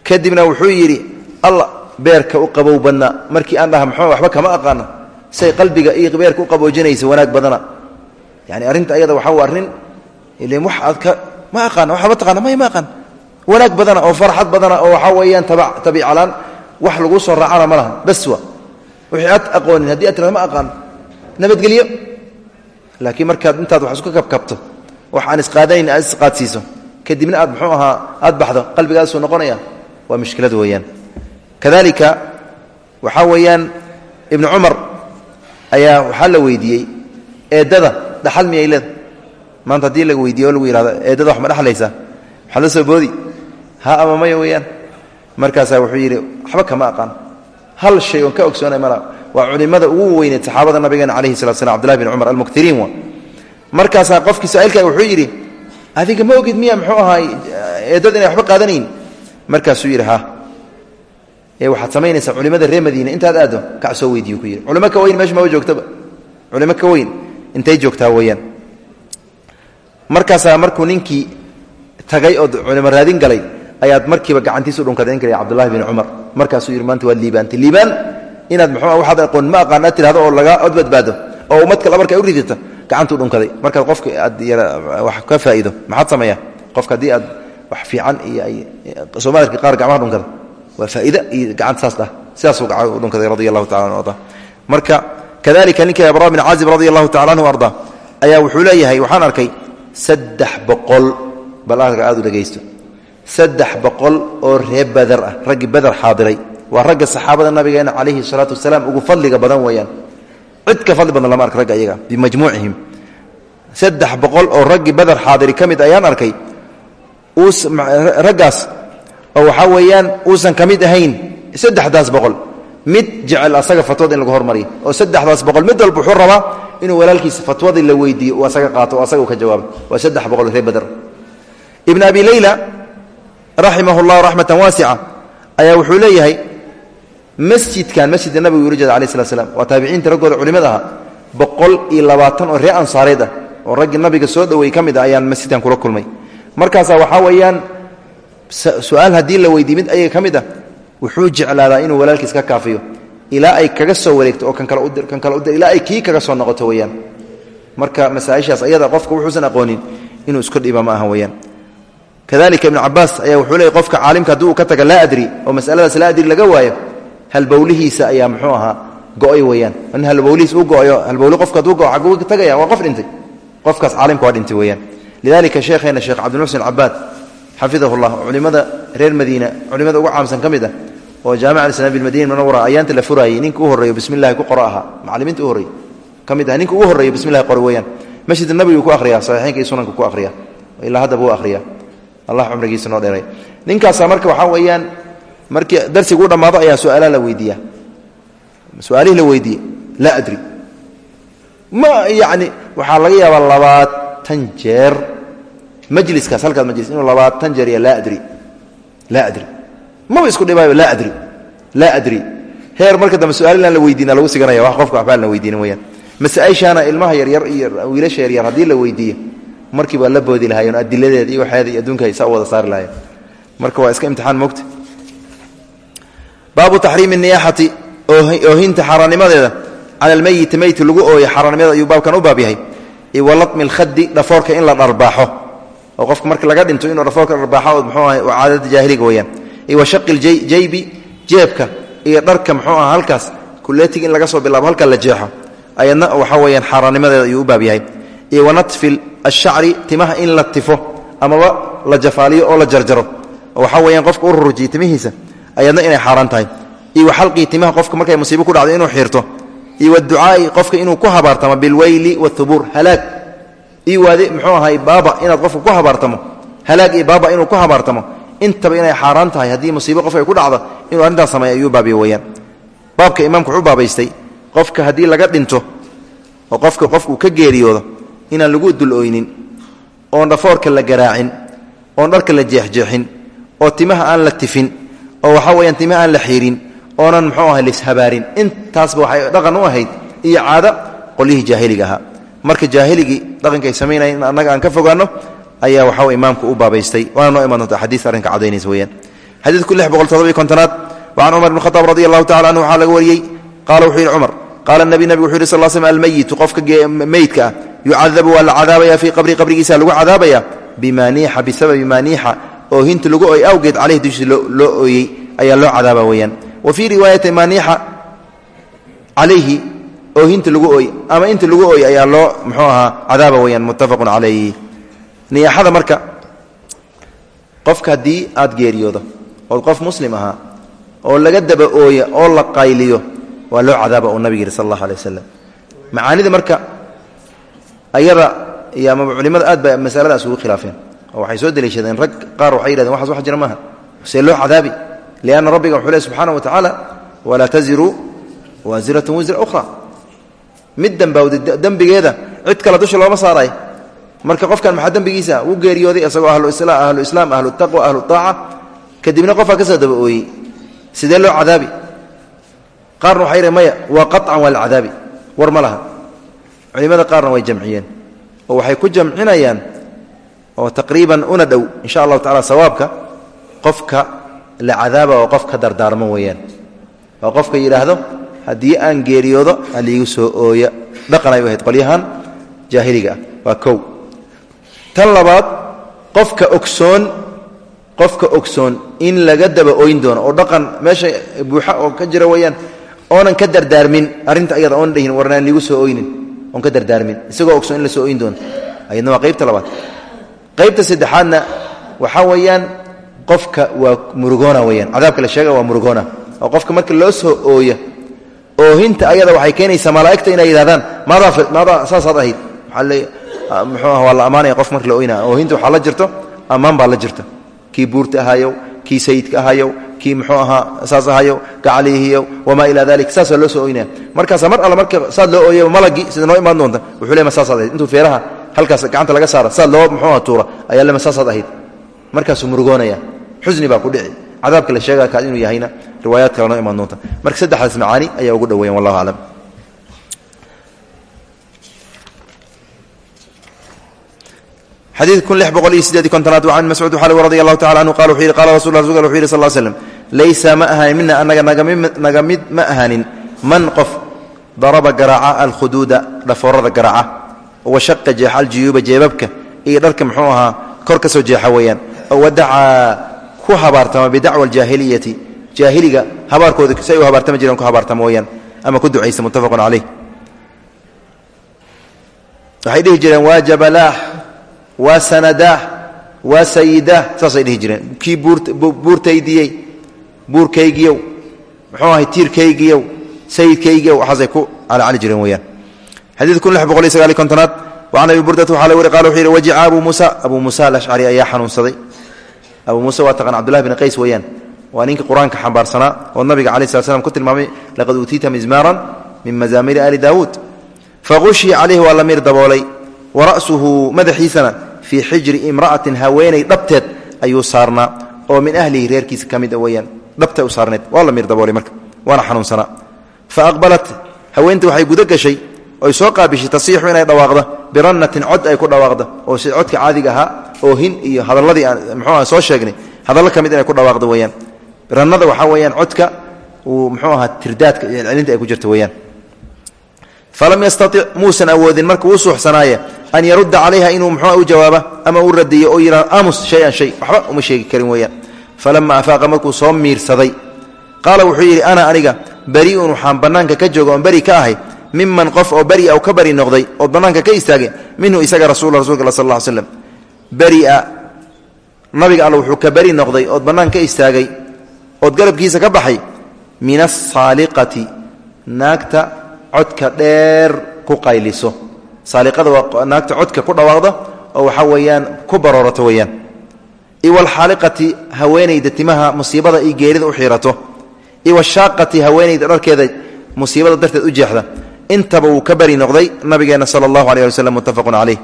kadibna wuxuu yidhi alla beerka u qabow badnaa markii aan dhaha maxaa waxba kama aqaana. Say qalbiga iyo beerka u qaboojinaysa wanaag badana. Yani arrinta ayada waxaa arrin wax aad ka ma aqaana waxba taqaana ma aqaan. Wanaag badana oo farxad badana oo waxaa weeyaan tabiicalaan wax lagu soo raacana ma lahan. Wixii aad aqoonin haddii aad ma aqaan nabadgelyo. Laakiin markaad intaad wax isku kabkabto wax aan isqaadanayn aad isqaadsiiso kadibna aad muxuu ahaa aad baxdo qalbigaasuu noqonaya waa mushkilad weeyaan. Kadalika waxaa weeyaan ibnu cumar ayaa waxaa la weydiiyey eeddada dhaxal miyay leeda maanta haddii la weydiiye lagu yihahdo eeddada wax ma dhexlaysaa waxaad la soo boodi. Ha ama maya weeyaan. Markaasaa wuxuu yidhi waxba kama aqaan. Hal shay oon ka ogsoonay mala waa culimada ugu weyneed saxaabada nabigeena calayhi salat slam abdullahi bin cumar almuktiriin markaasaa qofkii saa'ilka wuxuu yidhi adiga ma ogid miya muxuu ahaay eeddada inay waxba qaadanayn? Markaasuu yidhi ha ee waxaad samaynaysaa culimada reer madiine intaad aaddo kac soo weydiiyu ku yidhi. Culimo ka weyn meesha maba joogtaba. Culimo ka weyn intay joogtaa weeyaan. Markaasaa markuu ninkii tagay oo culimo raadin galay ayaad markiiba gacantiisu dhunkadayn karaya cabdullahi bin cumar markaasuu yidhi maanta waad liibaantay liibaan inaad muxuu waxaad aqoon ma aqaan aad tidhahdo oo laga od badbaado oo ummadka labarka ay u ridita gacantuu dhunkaday. Markaad qofka aad wax ka faa'iido maxaad sameeyaa? Qofka haddii aad wax fiican iyo ay soomaalidka qaar gacmaha dhunkada waa faa'iide iyo gacanta saas dhah sidaasuu gacan dhunkaday radi allahu tacala anhu arda marka kadalika ninka abra bin caazib radi allahu tacala anhu arda ayaa wuxuu leeyahay waxaan arkay saddex boqol bal arka aad u dhegaysto saddex boqol oo reer bader ah raggii bader xaadiray waa ragga saxaabada nabigeena calayhi salaatu wasalaam ugu fadliga badan weeyaan. Cid fadli badan lama arka ragga iyaga bimajmuucihim. Saddex boqol oo raggii bader xaadiri ka mid ayaan arkay. Raggaas oo waxaa weeyaan uusan ka mid ahayn saddexdaas boqol. Mid jecel asaga fatwada in lagu hormariyo oo saddexdaas boqol mid walba wuxuu rabaa inuu walaalkiisa fatwadii la weydiiyo uu asaga qaato oo asaga ka jawaabo waa saddex boqol reer bader ibn abi leyla raximah raxmatan waasica ayaa wuxuu leeyahay masjidkan masjidka nabigu ula jeeda alay slat slam waa taabiciinta raggooda culimada ahaa boqol iyo labaatan oo reer ansaareed ah oo raggii nabiga soo dhoweeyey ka mid a ayaan masjidkan kula kulmay. Markaasaa waxaa weeyaan su'aal la weydiiy mid ayaga ah wuxuu jeclaadaa inuu walaalkiis ka kaafiyo. Ilaa ay kaga soo wareegto oo kan kale udir ilaa ay kii kaga soo noqoto weeyaan. Marka masaaishaas ayada qofka wuxuusan aqoonin inuu isku dhiba ma aha weyaan kadalika ibnu cabaas ayaa wuxuu leeyay qofka caalimka haddii ka taga laa adri oo masaladaas laa adri laga waayo halbowlihiisa ayaa muxuu ahaa go'ay weyaan in halbowlihiis uu go'ayo halbowli qofka hadduu go'o xaguu tagaya waa qof dhintay. Qofkaas caalimka waa dhintay weyaan lidalika sheekheena sheekh cabdimuxsin cabaad xafidahu llah culimada reer madiina culimada ugu caamsan ka mid ah oo jaamic alislam bilmadina munawara ayaanta la furaayey ninka u horreeyo bismi llahi ku qoro ahaa. Macalimiinta u horrey ka mid ah ninka ugu horreeyo bismi llahi qoro weyaan masjid nabigu ku ahriyaa saxiixinka iyo sunanka ku ahriya ilaa haddaba u ahriya allah cumrigiisa noo dheeray. Ninkaasaa marka waxaa weeyaan markii darsigu u dhammaado ayaa su'aalaha la weydiiya su'aalihii la weydiiye laa adri. Ma yacni waxaa laga yaabaa labaatan jeer. Majliskaas halkaas majlis inuu labaatan jeer laa adri. Laa adri. Maba isku dhibaayo laa adri. Laa adri. Heer marka dambe su'aalilaan la weydiina lagu siganaya wax qofka waxbaan la weydiinin weyaan masaaishaana ilmaha yaryar iyo wiilasha yaryar haddii la weydiiyo markii baa la boodi lahaayeen adiladeeda iyo waxeeda iyo adduunka ay saa wada saari lahayen marka waa iska imtixaan mogta baabu taxriimi niyaaxati oohinta xaaraannimadeeda cala almeyiti meyti lagu ooyo xaaraannimada ayuu baabkan u baab yahay. Iwalatmi alkhadi dhafoorka in la dharbaaxo. Oo qofka marka laga dhinto inuu dhafoorka dharbaaxo muxuu ahay waa caadada jaahiliga weyaan iwa shaqi ljaybi jeebka iyo dharka muxuu aha halkaas kuleetiga in laga soo bilaabo halka la jeexo. Ayadna waxaa weyaan xaaraannimadeeda ayuu u baab yahay. Iyo wanatfi ashacri timaha in la tifo amaba la jafaaliyo oo la jarjaro. Oo waxaa weyaan qofka u rurujiyo timihiisa ayadna inay xaaraan tahay. Iyo waxalqii timaha qofka markay musiibo ku dhacdo inuu xiirto iyo waducaai qofka inuu ku habaartamo bilweyli wahubuur halaag. Iyo waade muxuu ahay baaba inaad qofka ku habaartamo. Halaag iyo baaba inuu ku habaartamo. Intaba inay xaaraan tahay haddii musiibo qof ay ku dhacdo inuu arrintaas sameeya ayuu baabiyo weyaan baabka imaamku wuxuu baabaystay qofka haddii laga dhinto oo qofka qofkuu ka geeriyoodo inaan lagu dul-oynin oon dhafoorka la garaacin oon dharka la jeexjeexin oo timaha aan la tifin oo waxaa weyaan timaha aan la xiirin oonan muxuu ahay lishabaarin intaasba waxay dhaqan u ahayd iyo caado qolyihii jaahiliga ahaa. Marka jaahiligii dhaqanka ay samaynayen in annaga aan ka fogaanno ayaa waxaa imaamku u baabaystay. Waana noo iman doonta xadiis arrinka cadaynaysa weyaan xadiidku lix boqol toddobiy kontonaad wacan cumar bn khataab radi allahu tacala canhu waxaa laga wariyey qaala wuxuu yidhi cumar qaala nabi nabigu wuxu yhi sal slm almeyitu qofka meydka ah yucadabu waa la cadaabaya fii qabri qabrigiisa lagu cadaabaya bima niixa bisababi maa niixa oohinta lagu ooy awgeed caleyhi dushiisa loo ooyey ayaa loo cadaaba weyaan wa fii riwaayati maa niixa calayhi oohinta lagu ooy ama inta lagu ooy ayaa loo muxuu ahaa cadaaba weyaan muttafaqun calayh niyaaxada marka qofka haddii aad geeriyoodo ood qof muslim ahaa oo laga daba ooya oo la qayliyo waa loo cadaaba uu nabig yihi sal allah alay wasalam macaanida marka ayada iyo amaba culimada aad ba masaladaas ugu khilaafeen oo waxay soo deliishadeen rag qaar waxay yidhahdeen waxaas wax jira maaha. See loo cadaabi lianna rabbiga wuxuu leh subxaana wa tacaala walaa taziru waasiratun wisra ukhra. Mid dambawda dembigeeda cid kale dusha looma saarayo. Marka qofkan maxaa dembigiisa wuu geeriyooday isagoo ahlu islaam ahlu taqwa ahlu aaca kadibna qofkaa ka soo daba ooyey. Sidee loo cadaabi? Qaarna waxay yidhn maya waa qaطcan waa la cadaabi. War ma laha. Culimada qaarna way jamciyeen oo waxay ku jamcinayaan oo taqriiban una dhow insha allahu tacala sawaabka qofka la cadaaba oo qof ka dardaarmo weeyaan. Oo qofka yidhaahdo haddii aan geeriyoodo haliigu soo ooya. Dhaqan ay u ahayd qolyahan jaahiliga ah waa kow. Qofka ogsoon qofka ogsoon in laga daba oyn doono oo dhaqan meesha buuxa oo ka jira weeyaan oonan ka dardaarmin arrinta ayada oon dhihin warnaan liigu soo oynin oon ka dardaarmin isagoo ogsoon in la soo oyn doono. Ayadna waa qaybta labaad qaybta saddexaadna waxaa weeyaan qofka waa murugoona weyaan cadaabka la sheega waa murugoona. Oo qofka marka loo soo ooya oohinta ayada waxay keenaysaa malaa'igta inay yidhahdaan maadaa saasaad ahayd. Le muxuu ah waa la ammaanaya qof marka la oynaya oohinta waxaa la jirto ammaan baa la jirta. Kii buurta ahayow kii sayidka ahayow kii muxuu ahaa saas ahayow gacalihiyow wamaa ilaa dalik saasaa loo soo oynaya markaasa mar alla marka saad loo ooyay malagii sida noo imaan doonta wuxuu lema saasaad ahayd. Intuu feeraha halkaas gacanta laga saara saad loo muxuuha tuura ayaa lema saasaad ahayd. Markaasuu murugoonaya xusni baa ku dhici. Cadaabka la sheega kaas inuu yahayna riwaayaad kale noo imaan doonta marka saddexdaas macaani ayaa ugu dhoweeyan wallahu aclam xadiid kun lix boqol iyo sideed kontonaad can mascuud xali radi allahu tacala anhu qala wuxuu yihi qala rasul rasulka wuxuu yihi sal l slem laysa ma ahanin mina anaga naga mid ma ahanin man qof daraba garaaca alkhuduuda dhafoorada garaaca washaqa jeexa aljuyuuba jeebabka iyo dharka muxuu ahaa kor ka soo jeexa weeyaan oo wadacaa ku habaartama bidacwa aljaahiliyati jaahiliga habaarkooda say u habaartama jireen ku habaartama weyaan ama ku ducaysa muttafaqun caleyh waxay dhihi jireen waa jabalaah waa sanadaah waa sayidaah saasay dhihi jireen kii buurtaydiyey buurkaygiyow muxuu ahay tiirkaygiyow sayidkaygiyow waxaasay ku calacali jireen weyaan xadiid kun lix boqol iyo sagaali kontonaad wacan abi burdata waxaa la wari qala wuxuu yidhi wajica abu muusa. Abuu muusa alashcari ayaa xanuunsaday. Abuu muuse waa taqaan cbdullahi bn qays weeyaan. Waa ninkii qur'aanka xambaarsanaa oo nabiga calayi slat slam ku tilmaamay laqad uutiita mizmaaran min mazaamiri ali daawuud. Faqushii calayhi waa la miir daboolay. Wa ra'suhu madaxiisana fii xijri imra'atin haweenay dhabteed ayuu saarnaa oo min ahlihi reerkiisa ka mid a weyaan dhabta u saarneed waa la miir daboolay marka waana xanuunsanaa fa aqbalat haweentii waxay guda gashay oy soo qaabishay tasiixu inay dhawaaqda birannatin cod ay ku dhawaaqda oo si codka caadiga ahaa oo hin iyo hadalladii aan mxuuaha soo sheegnay hadallo ka inay ku dhawaaqdo weyaan rannada waxaa weyaan codka uu mxuu ahaa tirdaadka iyo celinta ay ku jirta weyaan falam yastatic muusan awoodin marka uu suuxsanaaye an yarudda calayha inuu mxua u jawaaba ama u radiyo oo yidhah amus shay-an shay. Waxba uma sheegi karin weyaan falama afaaqa markuu soo miirsaday. Qaala wuxuu yidhi ana aniga bari'un waxaan bannaanka ka jooga oon beri ka ahay miman qof oo beri u ka bari noqday oo bannaanka ka istaagay minhu isaga rasul rasulka sal ll slam beria nabiga alla wuxuu ka beri noqday ood bannaan ka istaagay ood garabkiisa ka baxay min asaaliqati naagta codka dheer ku qayliso. Saaliqada waa naagta codka oo waxaa weeyaan ku baroorata weeyaan. Iwalxaaliqati haweenayda timaha musiibada iyo geerida u xiirato. Iwashaaqati haweenayda dharkeeda musiibada darteed u jeexda intaba wuu ka beri noqday nabigeena sala allahu aleh ali slam muttafaqun caleyh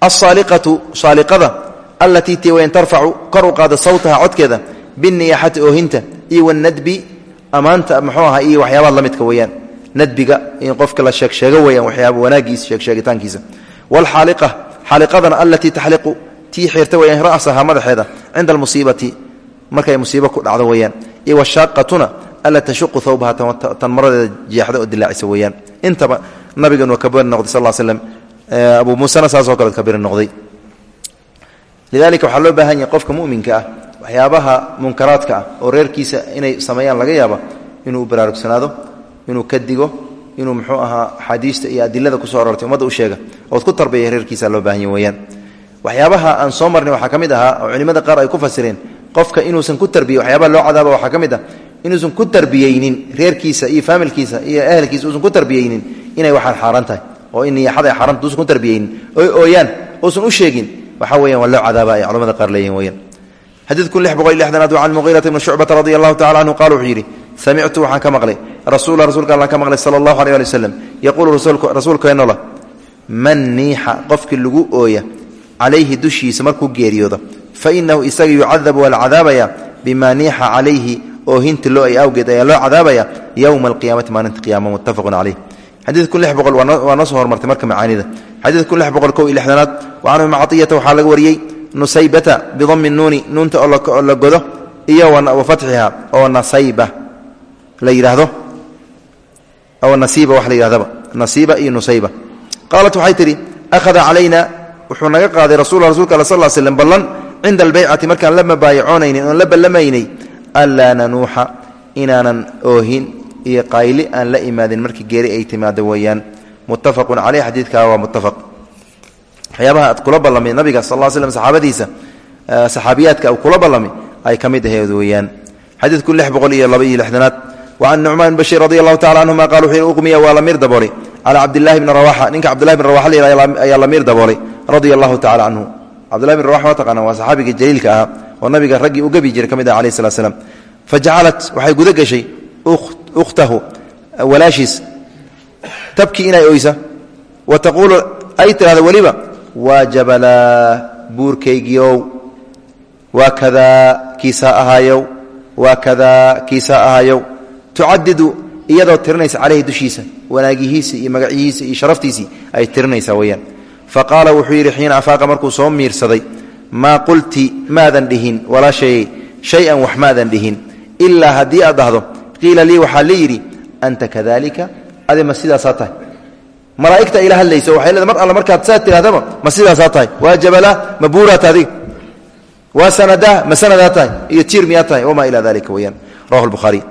alsaaliqatu saaliqada allatii ti wayn tarfacu kor u qaada sawtaha codkeeda binniyaxati oohinta iyo wanadbi ammaanta muxuu aha iyo waxyaabaha la weeyaan. Nadbiga in qofka la sheegsheego weeyaan waxyaaba wanaagiisa sheegsheegitaankiisa. Waalxaaliqa xaaliqadana allatii taxliqu tii xiirta weyaan ra'saha madaxeeda cinda almusiibati markay musiibo ku dhacdo weeyaan. Iyo washaaqatuna alla tashuqu thawbaha tan maradeeda jeexda oo dilaacisa weeyaan intaba nabigan waa ka beri noqday sal l slem abuu muusena saasoo kale ka beri noqday lidalika waxaa loo baahan yahay qofka muminka ah waxyaabaha munkaraadka ah oo reerkiisa inay sameeyaan laga yaaba inuu baraarugsanaado inuu ka digo inuu muxuu ahaa axaadiista iyo adilada ku soo arortay ummadda u sheega ood ku tarbiyaya reerkiisa loo baahan yahy weyaan waxyaabaha aan soo marnay waxaa ka mid ahaa oo culimmada qaar ay ku fasireen qofka inuusan ku tarbiye waxyaabaha loo cadaaba waxaa ka mid ah inuusan ku tarbiyeynin reerkiisa iyo faamilkiisa iyo ehelkiisa uusan ku tarbiyeynin inay waxaan xaaraan tahay oo in niyaxada ay xaaranta uusan ku tarbiyeynin oy ooyaan uusan u sheegin. Waxaa weyan waa loo cadaaba ay culamada qaar leeyihiin weyaan xadiid kun lix boqol iyo lixdanaad can muqiirata bni shucbata radi allahu tacala canhu qaala wuxuu yidhi samictu waxaan ka maqlay rasuula rasuulka allan ka maqlay sala allahu aleh ali waslem yaquulu rasuulkeennola man niixa qofkii lagu ooya calayhi dushiisa markuu geeriyoodo fa inahu isaga yucadabu waa la cadaabaya bima niixa calayhi oohinta loo ay awgeed ayaa loo cadaabaya yowma alqiyaamati maalinta qiyaama muttafaqun caleyh xadiid kun lix boqol waa noo soo hormartay marka macaanida. Xadiid kun lix boqol kow iyo lixdanaad wa canhu ibni catiyata waxaa laga wariyey nusaybata bidami nuuni nuunta oo la godo iyo wa fatxiha oo nasayba la yidhaahdo. Oo nasiiba wax la yidhahdaba nasiiba iyo nusayba. Qaalat waxay tidhi akhada calayna wuxuu naga qaaday rasul rasulka al sal slm ballan cinda albeycati markaan la mabaayacoonaynin oon la ballamaynay anlaa nanuuxa inaanan oohin iyo qayli aan la imaadin markii geeri ay timaado weeyaan. Muttafaqun caleyh xadiidkaa waa muttafaq. Waxyaabaha aad kula ballamay nabiga sal l slm saxaabadiisa saxaabiyaadka uu kula ballamay ay ka mid aheed weeyaan. Xadiidku lix boqol iyo laba iyo lixdanaad. Wacan nucmaan bashiir radi allahu tacala canhuma qala wuxuu uqmiya waa la miir daboolay. Calaa cabdillahi bni rawaxa ninka cabdillahi bn rawaxa la ayaa la miir daboolay radia allahu tacala canhu cabdillahi bn rawaxa waa taqaana waa saxaabiga jaliilka ahaa oo nabiga raggii u gebi jiray ka mid ah alayh salat slam fajacalat waxay guda gashay ukhtahu walaashiis. Tabkii inay oysa wa taquulu ay tidhahdo weliba waa jabalaa buurkaygiiow waa kadaa kiisaa ahaayow waa kadaa kiisaa ahaayow. Tucadidu iyadoo tirinaysa caleyhi dushiisa wanaagihiisii iyo magacyihiisii iyo sharaftiisii ay tirinaysaa weyaan soo miirsaday maa qulti maadan dhihin? Walaa shay shay-an wax maadan dhihin? Ilaa haddii aad dhahdo qiila lii waxaa la yidhi anta kadalika adi ma sidaasaa tahay? Malaa'igta ila hadlaysa waxay leedahay mar alle markaad saa tidhahdaba ma sidaasaa tahay? Waa jabalaa ma buuraata adiga waa sanadaa ma sanadaa tahay? Iyo tiir miyaa tahay? Wamaa ilaa dalika weyaan rawahu lbukhaari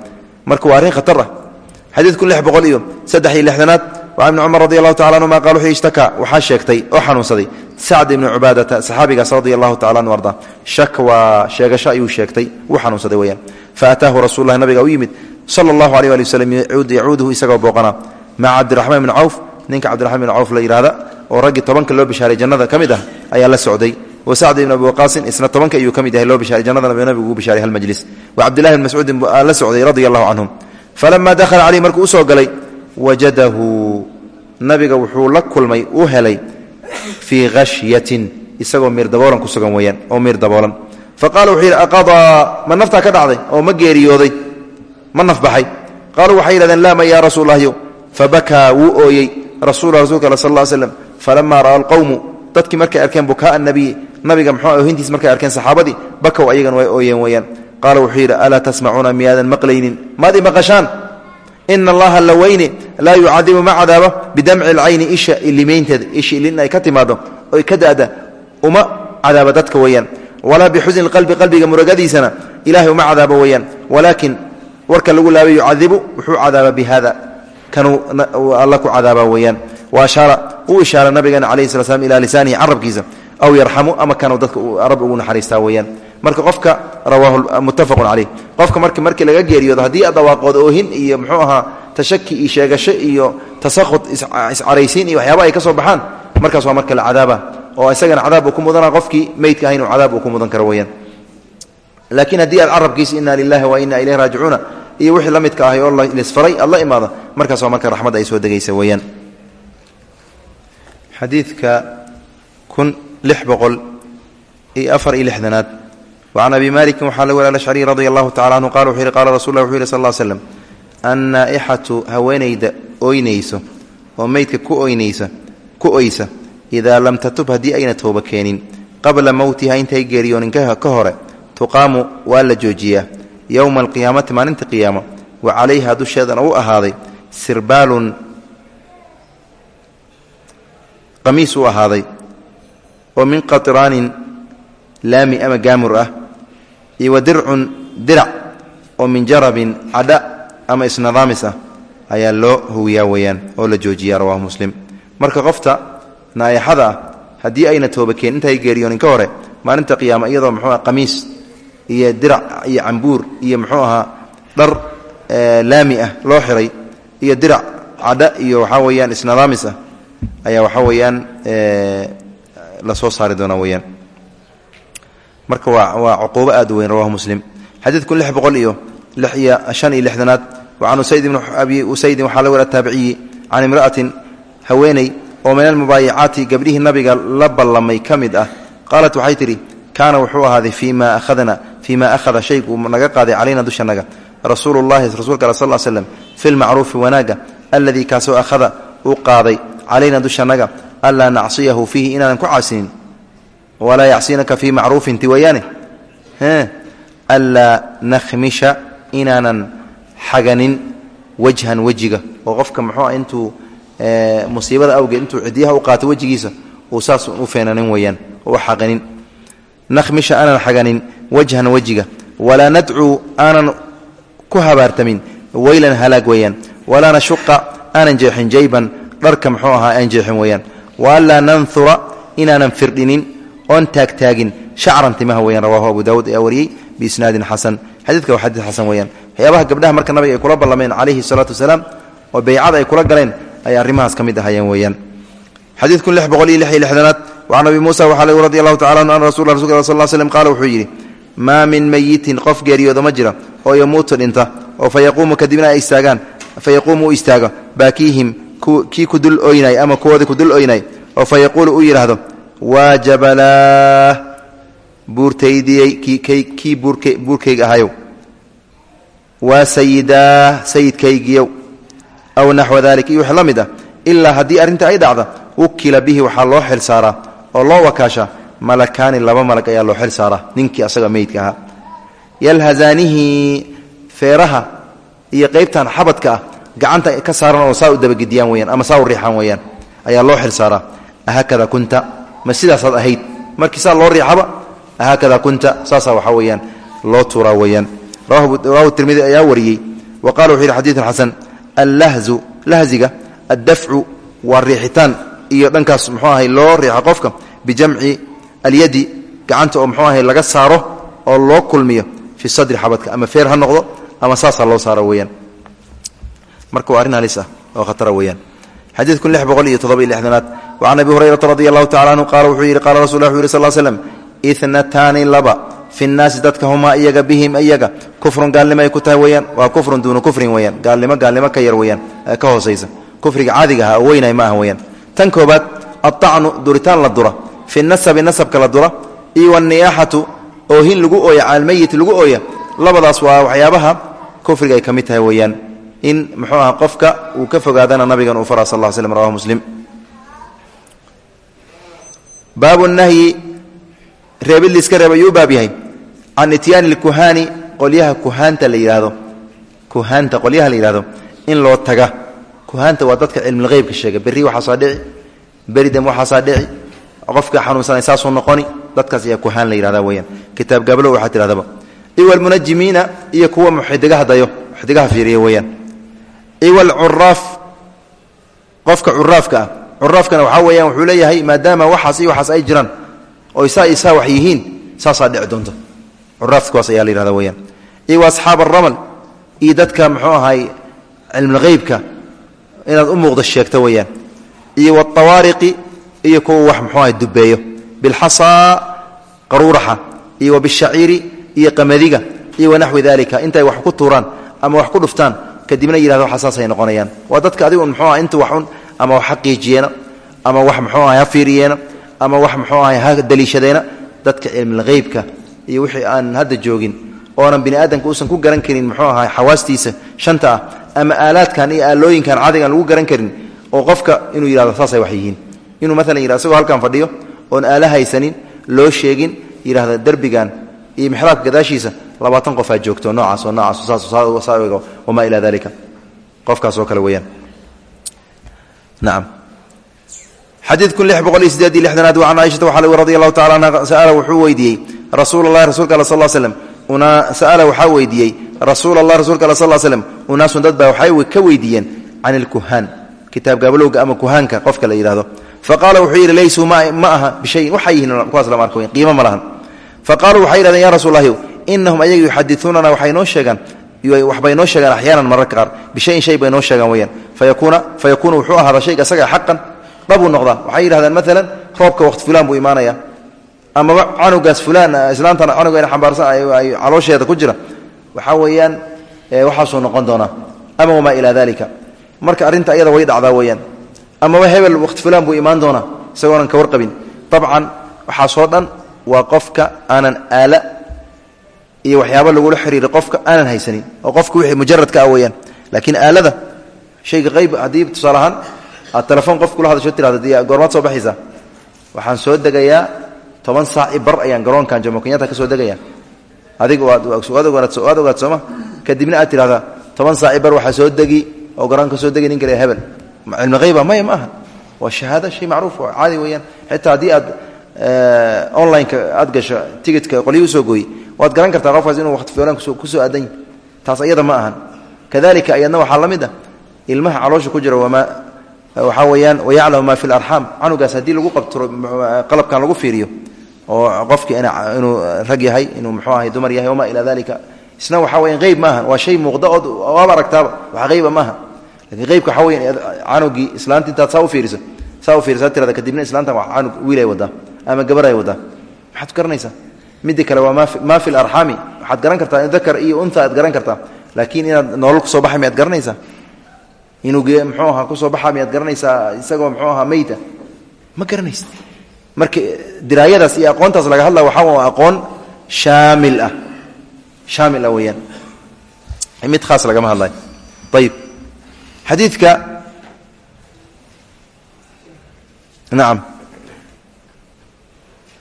marka waa arrin khatar ah. Xadiidku lix boqol iyo saddex iyo lixdanaad waa ibni cumar radi allahu tacala anhuma qal wuxuu ishtakaa waxaa sheegtay oo xanuunsaday sacd ibni cubaadata saxaabigaas radia allahu tacala anhu arda shak waa sheegasho ayuu sheegtay wuu xanuunsaday weyaan fa ataahu rasullahi nabiga u yimid sala allahu aleyh ali waslem yacuuduhu isagoo booqana maca cabdiraxmaan bni cawf ninka cabdiraxmaan bn cawf la yidhaahda oo raggii tobanka loo bishaaray jannada ka mid ah ayaa la socday wa sacd ibn abi waqaasin isna tobanka ayuu ka mid yahay loo bishaaray jannadana nabigu ugu bishaaray hal majlis wa cabdillahi bn mascuudin la socday radia allahu canhum falama dakhala caleyh markuu u soo galay wajadahu nabiga wuxuu la kulmay u helay fii khashyatin isagoo miir daboolan ku sugan weeyaan oo miir daboolan. Fa qala wuxuu yidhi aqadaa ma naftaa ka dhacday oo ma geeriyooday ma nafbaxay qaaluu waxay yidhahdeen laa yaa rasuul lahyo fabakaa wuu ooyey. Rasul rasulka al sal slm falamaa ra'a alqowmu dadkii markay arkeen bukaaa nabiyi nabiga mxuu oohintiis markay arkeen saxaabadii bakow ayagan way ooyeen weeyaan. Qaala wuxuu yidhi alaa tasmacuuna miyaadan maqlaynin? Maad maqashaan ina allaha la weyne laa yucadibu ma cadaabo bidamci alcayni isha ilimaynteeda isha ilin ay ka timaado oy ka da'da uma cadaaba dadka weeyaan walaa bixusni qalbi qalbiga muragadiisana ilahay uma cadaabo weeyaan walaakin warka lagu laabay yucadibu wuxuu cadaaba bihada kanuu alla ku cadaaba weeyaan wa ashaara uu ishaara nabigeena calayhi sala slam ilaa lisaanihi carabkiisa aw yarxamu ama kanuu dadka rab ugu naxariistaa weeyaan marka qofka rawaahu muttafaqun caleyh. Qofka mark markii laga geeriyoodo haddii aad dhawaaqoodo oohin iyo muxuu ahaa tashaki iyo sheegasho iyo tasahud iscaraysiin iyo waxyaaba ay ka soo baxaan markaas waa marka la cadaaba oo isagana cadaab ku mudana qofkii meydka ahayn uu cadaab ku mudan karo weeyaan. Laakiin haddii aad carabkiisa inna lilahi wa inna ilayhi raajicuuna iyo wixii la midka ahay oo lisfaray aad la imaado markaas waa marka raxmadda ay soo degaysa weeyaan. Xadiidka kun lix boqol afar iyo wacan abi malikin waxaa la wari alashcariy radia allahu tacala anhu qala wuxuu yihi qala rasul lah wuxu yhi sal l slem annaaixatu haweenayda ooynayso oo meydka ku oynaysa ku oysa idaa lam tatub haddii ayna tooba keenin qabla mowtiha intay geeriyooninka ka hore tuqaamu waa la joojiyaa yowma alqiyaamati maalinta qiyaama wa calayha dusheedana u ahaaday sirbaalun qamiis u ahaaday oo min qatraanin laami ama gaamur ah iyo wa dircun dirac oo min jarabin cadha ama isnadaamis ah ayaa loo huwiyaa weeyaan oo la joojiyaa rawahu muslim. Marka qofta naayaxada ah haddii ayna toobakeen intay geeriyoonin ka hore maalinta qiyaama iyadoo muxuu ah qamiis iyo dirac iyo cambuur iyo muxuu ahaa dhar laami ah loo xiray iyo dirac cadha iyo waxaa weeyaan isnadaamis ah ayaa waxaa weeyaan la soo saari doonaa weyaan marka waa cuquubo aad weyn rawahu muslim. Xadiidku lix boqol iyo iyo shan iyo lixdanaad. Wa can usayd ibni abi usaydin waxaa la weri ataabiciyi can imra'atin haweeney oo min almubaayicaati gabdhihii nabiga la ballamay ka mid ah. Qaalat waxay tidhi kaana wuxuu ahaaday fii ma ahadna fii ahada shayguu naga qaaday calayna dushanaga rasuulu llahi rasuulka al sal slem fi lmacruufi wanaagga alladii kaasoo ahada uu qaaday calayna dushanaga anlaa nacsiyahu fiihi inaanan ku caasinin walaa yacsinaka fii macruufin ti wayaane anlaa nakhmisha inaanan xaganin wajhan wejiga. Oo qofka muxuu ah intuu musiibada awgeed intuu cidyaha u qaato wejigiisa uu saas u feenanin weyaan u xaqanin nakhmisha aanan xaganin wajhan wejiga. Walaa nadcuu aanan ku habaartamin weylan halaag weeyaan. Walaa nashuqa aanan jeexin jayban dharka muxuu ahaa aan jeexin oon taagtaagin shacran timaha weyaan rawahu abu daawuud ayaa wariyey biisnaadin xasan. Xadiidka waa xadiid xasan weyaan waxyaabaha gabdhaha marka nabiga ay kula ballameen calayhi salaatu wasalaam oo beycada ay kula galeen ayay arrimahaas ka mid ahayeen weeyaan. Xadiidku lix boqol iyo lix lixdanaad wacan abi muusa waxaa lagu radi allahu tacala anhu an rasul rasulka sal l slm qaala wuxuu yidhi maa min meyitin qof geeriyooda ma jira oo yamuutu dhinta oo fa kadibna ay istaagaan fa u istaago baakiihim kii ku dul oynay ama kuwoodii ku dul oynay oo fa u yidhaahdo waa jabalaah buurtaydiyey kii buurkayga ahayow. Waa sayidaah sayidkaygiyow aw naxwa dalik iyo wix la mid ah. Ilaa haddii arrinta ay dhacda ukila bihi waxaa loo xil saaraa. Oo loo wakaashaa malakaani laba malag ayaa loo xil saaraa. Ninkii asaga meydka ahaa. Yalhazaanihi feeraha iyo qaybtan xabadka ah gacanta ka saaran oo saa u dabagediyaan weyaan ama saa u riixaan weyaan ayaa loo xil saaraa. Ahaakada kunta ma sidaasaad ahayd. Markii saa loo riixaba ahaakada kunta saasaa waxaa weyaan loo tuuraa weyaan rawahu tirmidi ayaa wariyey. Wa qala wuxuu yidhi xadiidun xasan allahzu lahziga addafcu waa riixitaan. Iyo dhankaas muxuu ahay loo riixa qofka bijamci alyadi gacanta oo muxuu ahay laga saaro oo loo kulmiyo fi sadri xabadka ama feer ha noqdo ama saasaa loo saaro weyaan marka waa arrin halis ah oo khatara weyaan xadiid kun lix boqol iyo toddoba iyo lixdanaad. Wacan abi hurayrata radi allahu tacala anhu qaala wuxuu yidhi qaala rasul wuxu yiri sal slm itnataani laba fi nnaasi dadka humaa iyaga bihim iyaga. Kufrun gaalnimo ay ku tahay weyaan waa kufrun duuna kufrin weyaan gaalnimo gaalnimo ka yar weyaan ka hoosaysa. Kufriga caadiga aha oo weynay ma aha weyaan tan koobaad aacnu duritaan la dura. Fi nasabi nasabka la dura. Iyo waniyaaxatu oohin lagu ooya caalmayiti lagu ooya. Labadaas waa waxyaabaha kufriga ay ka mid in muxuu aha qofka uu ka fogaadana nabigan uu fara sal ll slm rawahu muslim. Baabu nahyi reebid liiska reeb ayuu u baab yahay. Can ityaani lkuhaani qolyaha kuhaanta la yidhaahdo kuhaanta qolyaha la yidhahdo in loo taga. Kuhaanta waa dadka cilmulheybka sheega. Berri waxaasaa dhici beri dam waxaasaa dhici. Qofka xanuunsanay saasuu noqoni dadkaas ayaa kuhaan la yihahda weyaan kitaab gablo waxaa tidhahdaba iwa almunajimiina iyo kuwa muxidigaha dayo muxidigaha fiiriya weyaan iwa alcuraaf qofka curaafka ah. Curaafkana waxaa weeyaan wuxuu leeyahay maadaama waxaas iyo waxaas ay jiraan oy saa iyo saa wax yihiin saasaa dhici doonta. Curaafkuwaas ayaa la yihahda weyaan iwa asxaab aramal iyo dadka muxuu ahay cilmulheybka inaad u muuqda sheegta weyaan iyo watawaariqi iyo kuwa wax muxuu ahay dubeeyo. Bilxasaa qaruuraxa. Iyo wabishaciiri iyo qamadiga. Iyo wanaxwi dalika intay wax ku tuuraan ama wax ku dhuftaan kadibna yihahdo waxa saasay noqonayaan. Waa dadka adigu muxuu aha inta waxun ama wax ha qiijiyeena ama wax muxuu ahay ha fiiriyeena ama wax muxuu ahay ha daliishadeena dadka cilmulheybka iyo wixii aan hadda joogin oonan bini aadamka uusan ku garan karin muxuu ahay xawaastiisa shanta ah ama aalaadkan iyo aalooyinkan cadigan lagu garan karin oo qofka inuu yihahdo saasay wax yihiin. Inuu maalan yihahdo isagoo halkan fadhiyo oon aala haysanin loo sheegin yidhahda derbigan iyo mixraabka gadaashiisa labaatan qofaa joogto noocaas oo noocaas saassaaigo wamaa ilaa dalika qofkaas oo kale weyaan nacam xadiid kun lix boqol iyo sideed iyo lixdanaad wa can caaishata waxaa radi allahu tacala anha sa'ala wuxuu weydiiyey rasuul allahi rasuulka alla sal slm sa'ala waxaa weydiiyey rasuul allah rasuulka alla sal slm unaasun dad baa waxay ka weydiiyeen can ilkuhaan kitaab gaabalowga ama kuhaanka qofka la yidhahdo faqaala wuxuu yidhi laysuu ma aha bishayin faqaaluu waxay yidhahdeen ya rasuul lahi inahum ayaga yuxadiuunana waxay noo sheegaan waxbay noo sheegaan axyaanan mararka qaar bishayin shay bay noo sheegaan weyaan fayakuunu wuxuu ahaada shayga asaga xaqan dhabuu noqdaa. Waxay yidhahdeen maalan roobka waqti fulaan buu imaanaya amaba canugaas fulaan islaantan canuga ambaarsan ay caloosheeda ku jira. Waxaa weeyaan waxaasuu noqon doonaa ama wamaa ilaa dalika marka arrinta ayada way dhacdaa weyaan amaba hebel waqti fulaan buu imaan doonaa isagoonan ka warqabin waa qofka aanan aala iyo waxyaaba lagula xiriiray qofka aanan haysanin oo qofka wixii mujaradka ah weyaan laakiin aalada shayga qayb haddii tusaale ahaan aad telefoon qof kula hadasho tirahdo dee goormaad soo baxaysaa waxaan soo degayaa toban saaci bar ayaan garoonkan jomo kenyatta ka soo degaya adiga waad ogaad sooma. Kadibna aad tidhahdaa toban saaci bar waxaa soo degi oo garoonka soo degi nin kale hebel. Cilmi hayba maya ma aha waa shahaado shay macruuf oo caadi weeyaan. Xitaa haddii aad onlineka aad gasho ticketka qolyihi u soo gooyey waad garan kartaa qofkaas inuu waqti ku soo aadan taas ayada ma ahan. Kadalika ayadna waxaa la mid ah ilmaha caloosha ku jira wamaa waxaa weeyaan wayaclamu maa fi larxaam canugaas haddii lagu qabtiro qalabkan lagu fiiriyo oo qofki inuu rag yahay inuu muxuu ahay dumar yahay wamaa ilaa dalika isna waxaa weyan hayb maaha waa shay muuqda ood waaba aragtaaba wax hayba maaha lakiin haybka waxaa weya canugii islaanta intaad saa ufiiriso saa u fiirisa tirada kadibna islaantan waa canug wiil ay wadaa ama gabar ay wadaa maxaad garanaysaa? Midda kale waa maa fi larxaami waxaad garan kartaa dakar iyo unta aad garan kartaa. Laakiin inaad nolol ku soo baxay miyaad garanaysaa? Inuu mxuu ahaa ku soo baxa miyaad garanaysaa? Isagoo mxuu ahaa meyta? Ma garanaysa marka diraayadaas iyo aqoontaas laga hadla waxaa aqoon shaamil ah. Shaamil ah weeyaan. Mid khaas lagama hadlayo ayib xadiidka nacam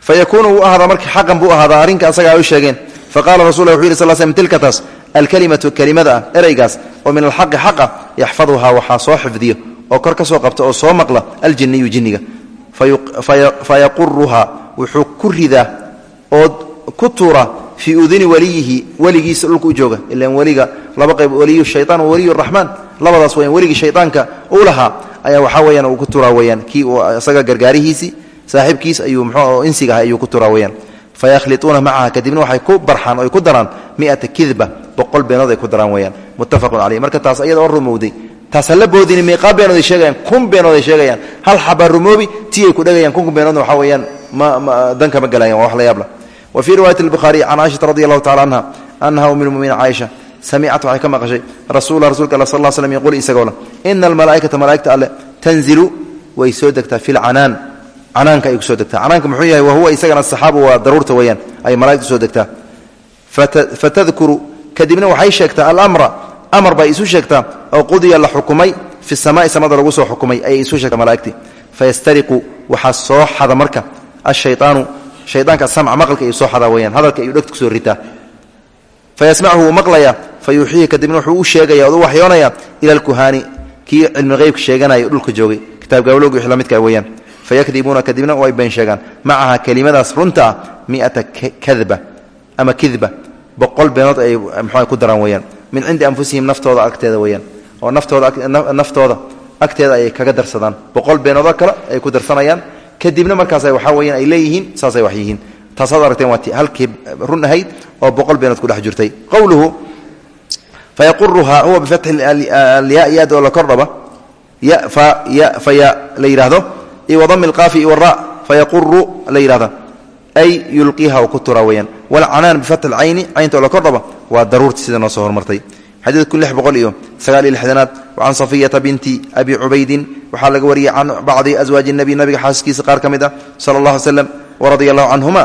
fa yakuunu wuu ahaadaa marka xaqan buu ahaadaa arrinka asaga ay u sheegeen faqala rasul wuxu yidhi sal slm tilka taas alkalimatu kelimada ah ereygaas oo min alxaqi xaqa yaxfaduhaa waxaa soo xifdiyo oo kor ka soo qabta oo soo maqla aljiniyu jinniga fa yaquruhaa wuxuu ku ridaa oo ku tuura fii uduni waliyihi weligiisa dhulka u jooga ilan weliga laba qayb waliyu shayaan wa waliyu raxmaan labadaas weyaan weligii shaydaanka u lahaa ayaa saaxiibkiis ayuu mxuu insiga ahay ayuu ku turaa weyaan fayahliuuna macaha kadibna waxay ku barxaan oy ku daraan miata kidba boqol beenood ay ku daraan weyaan muttafaqun caleyh marka taas ayada oo rumowday taas hala boodini miiqaa beenood ay sheegayaan kun beenood ay sheegayaan. Hal xabaa rumoobi tii ay ku dhegayaan kunka beenoodna waxaa weyaan ma danka ma gelayan waa wax la yaabla. Wa fii riwaayati albukhaariy can caaishata radi allahu tacala canha annaha um lmuminiin caaisha samicat waxay ka maqashay rasuula rasulka alla sal slm yaquul isagoo le ina almalaaikata malaaigta alle tanzilu way soo degtaa fi lcanaan canaanka ay ku soo degtaa. Canaanka muxuu yahay wahuwa isagana asaxaabu waa daruurta weyaan ay malagtu soo degtaa. Fatadkuru kadibna waxay sheegtaa alamra amar bay isu sheegtaa oo qudiya la xukumay fi samaai samada lagu soo xukumay ayay isu sheegtaa malaa'igtii. Fayastariqu waxaa soo xada marka. Ashayaanu shayaanka samca maqalka ayuu soo xadaa weyaan hadalka ayuu dhegta ku soo ritaa. Fayasmachu wuu maqlayaa. Fa yuuxiihi kadibna wuxuu u sheegaya od u waxyoonaya ila alkuhaani kii cilmi qeybka sheeganaya dhulka joogay. Kitaab gabalowgi wix la midka weyaan fayakdibuuna kadibna way been sheegaan macaha kelimadaas runta ah miata kadba ama kidba boqol beenood ay mxua ku daraan weyaan min cindi anfusihim naftooda agteeda weyaan oo naftooda agteeda ayay kaga darsadaan boqol beenoodoo kale ay ku darsanayaan kadibna markaas waxaa weyaan ay leeyihiin saasay wax yihiin taasaad aragteen waa halkii run ahayd oo boqol beenood ku dhex jirtay qowluhu fayaquruhaa huwa bifatxi alyaa yaad oo la kordhaba faya la yidhaahdo wadami alqaafi wara fayaquru la yidhahda. Ay yulqiiha oo ku tura weyaan walcanaan bifatxi alcayni caynta oo la kordhaba waa daruurti sida noo soo hormartay xadiidku lix boqol iyo sagaal iyo lixdanaad wacan safiyata binti abi cubaydin waxaa laga wariyey can bacdi aswaaji nebi nabiga xaaskiisa qaar ka mid ah sala allah alay slam waradia allahu canhuma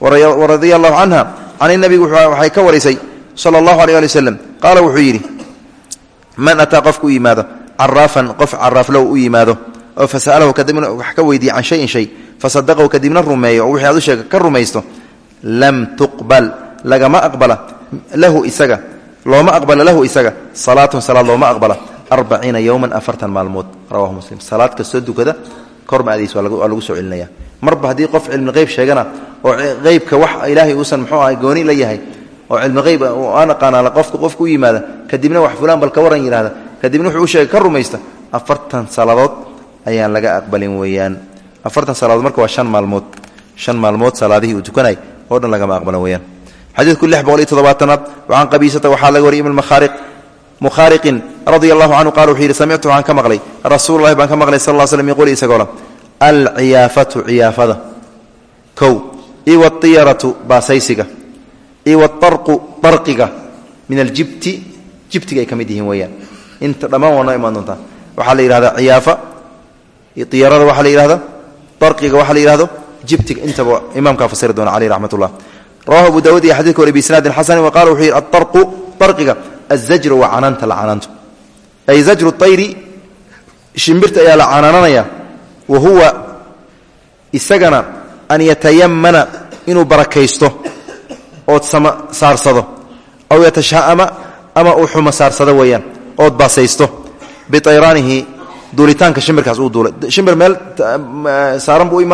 waradia allahu canha can nabigu waxay ka warisay sala allahu aleh ali waslem qaala wuxuu yidhi man ataa qofku u yimaado caraafan qof caraaflow u yimaado kadibna wax ka weydiiye can shayin shay fasadaqahu kadibna rumeeyo oo wixii aad u sheega ka rumaysto lam tuqbal lagama aqbala lahu isaga looma aqbala lahu isaga salaatun salaad looma aqbala arbaciina yowman afartan maalmood rawahu muslim. Salaad kastoo dukada kor maadiis waa lagu soo celinaya. Marba haddii qof cilmi qeyb sheegana oo qeybka wax ilaahay uusan muxuu aha gooni la yahay oo cilmi qeyb aan aqaana qofka qofka u yimaada kadibna wax fulaan bal ka waran yidhahda kadibna wuxuu ayaan laga aqbalin weeyaan. Afartan salaadood marka waa shan maalmood. Shan maalmood salaadihii uu tukanay oo dhan lagama aqbalan weyaan xadiidku lix boqol iyo toddobaatanaad wacan qabiisata waxaa laga wariyay ibn mahaariq mukhariqin radia allahu canhu qala wuxuu yidhi samictu waxaan ka maqlay. Rasuululahi baan ka maqlay sal l slm yquul isagoo le alciyaafatu ciyaafada. Kow iwatiyaratu baasaysiga. Iwaarqu darqiga min aljibti jibtiga ay ka mid yihiin weeyaan. Inta dhammaan waa noo imaan doontaa. Waxaa la yidhahdaa ciyaafa iyarada waxaa la yidhahda darqiga waxaa la yidhahdo jibtiga intaba imaamkaa fasiri doona caleyh raxmat rawahu abu daawud iyo xadidka wari biisnaadin xasanin wa qala wuxuu yidhi aarqu darqiga azajru waa canaanta la canaanto. Ay zajru ayri shimbirta ayaa la canaananaya wa huwa isagana an yatayamana inuu barakaysto ood sama saarsado aw yatasha'ama ama uu xuma saarsado weeyaan ood baasaysto biayraanihi duulitaanka shimbirkaas uu duulay. Shimbir meel saaran buu u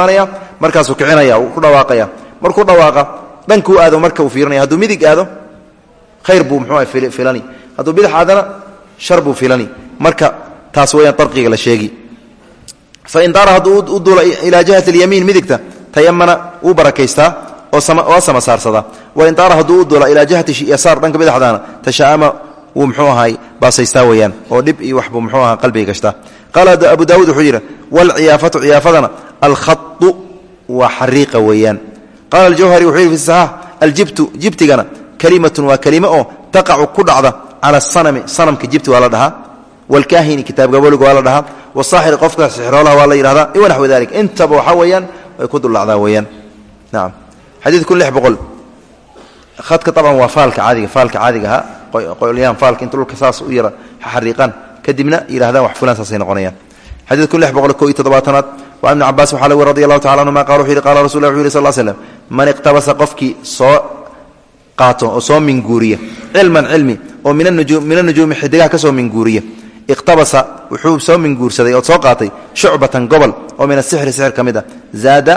markaasuu kicinaya uu ku dhawaaqaya markuu dhawaaqa dhankuu aado marka uu fiirinaya. Hadduu midig aado khayr buu muxuu filani. Hadduu bidix aadana shar buu filani. Marka taas weyaan darqiga la sheegi. Fain daara hadduu u duulo ilaa jihati alyamiin midigta tayamana wuu barakaystaa oo sama saarsadaa. Wain daara hadduu u duula ilaa jihati yasaar dhanka bidixdaana tashaama wuu mxuu ahay baasaystaa weyaan oo dhib iyo waxbuu mxuu aha qalbiga gashtaa qaala abu daawuud wuxuu yidhi waalciyaafatu ciyaafadana alkhadu waa xariiqa weeyaan qaala aljawhari wuxuu yidhi fi saxaax aljibtu jibtigana kelimatun waa kelime oo taqacu ku dhacda cala sanami sanamka jibti waa la dhahaa waalkaahini kitaab gaboliga waa la dhahaa wasaaxiri qofka sixroolaha waa la yidhahdaa iwa naxwi dalik intaba waxaa weeyaan way ku duldhacdaa weeyaan nacam xadiidku lix boqol hadka taban waa faalka caadiga faalka caadigaha qolyaan faalka inta dhulka saas u yara xariiqaan kadibna yidhahdaan wax fulan saasay noqonayaan. Xadiidku lix boqol ko iyo toddobaatanaad wa ibni cabaas waxaa lagu radi allahu tacala anhuma qala wuxuu yihi qala rasul wuxu yhi sal slm man iqtabasa qofkii soo qaato oo soo minguuriya cilman cilmi oo min anujuumi xidigaha ka soo minguuriya iqtabasa wuxuu soo minguursaday oo soo qaatay shucbatan gobol oo min asixri sixir ka mid a zaada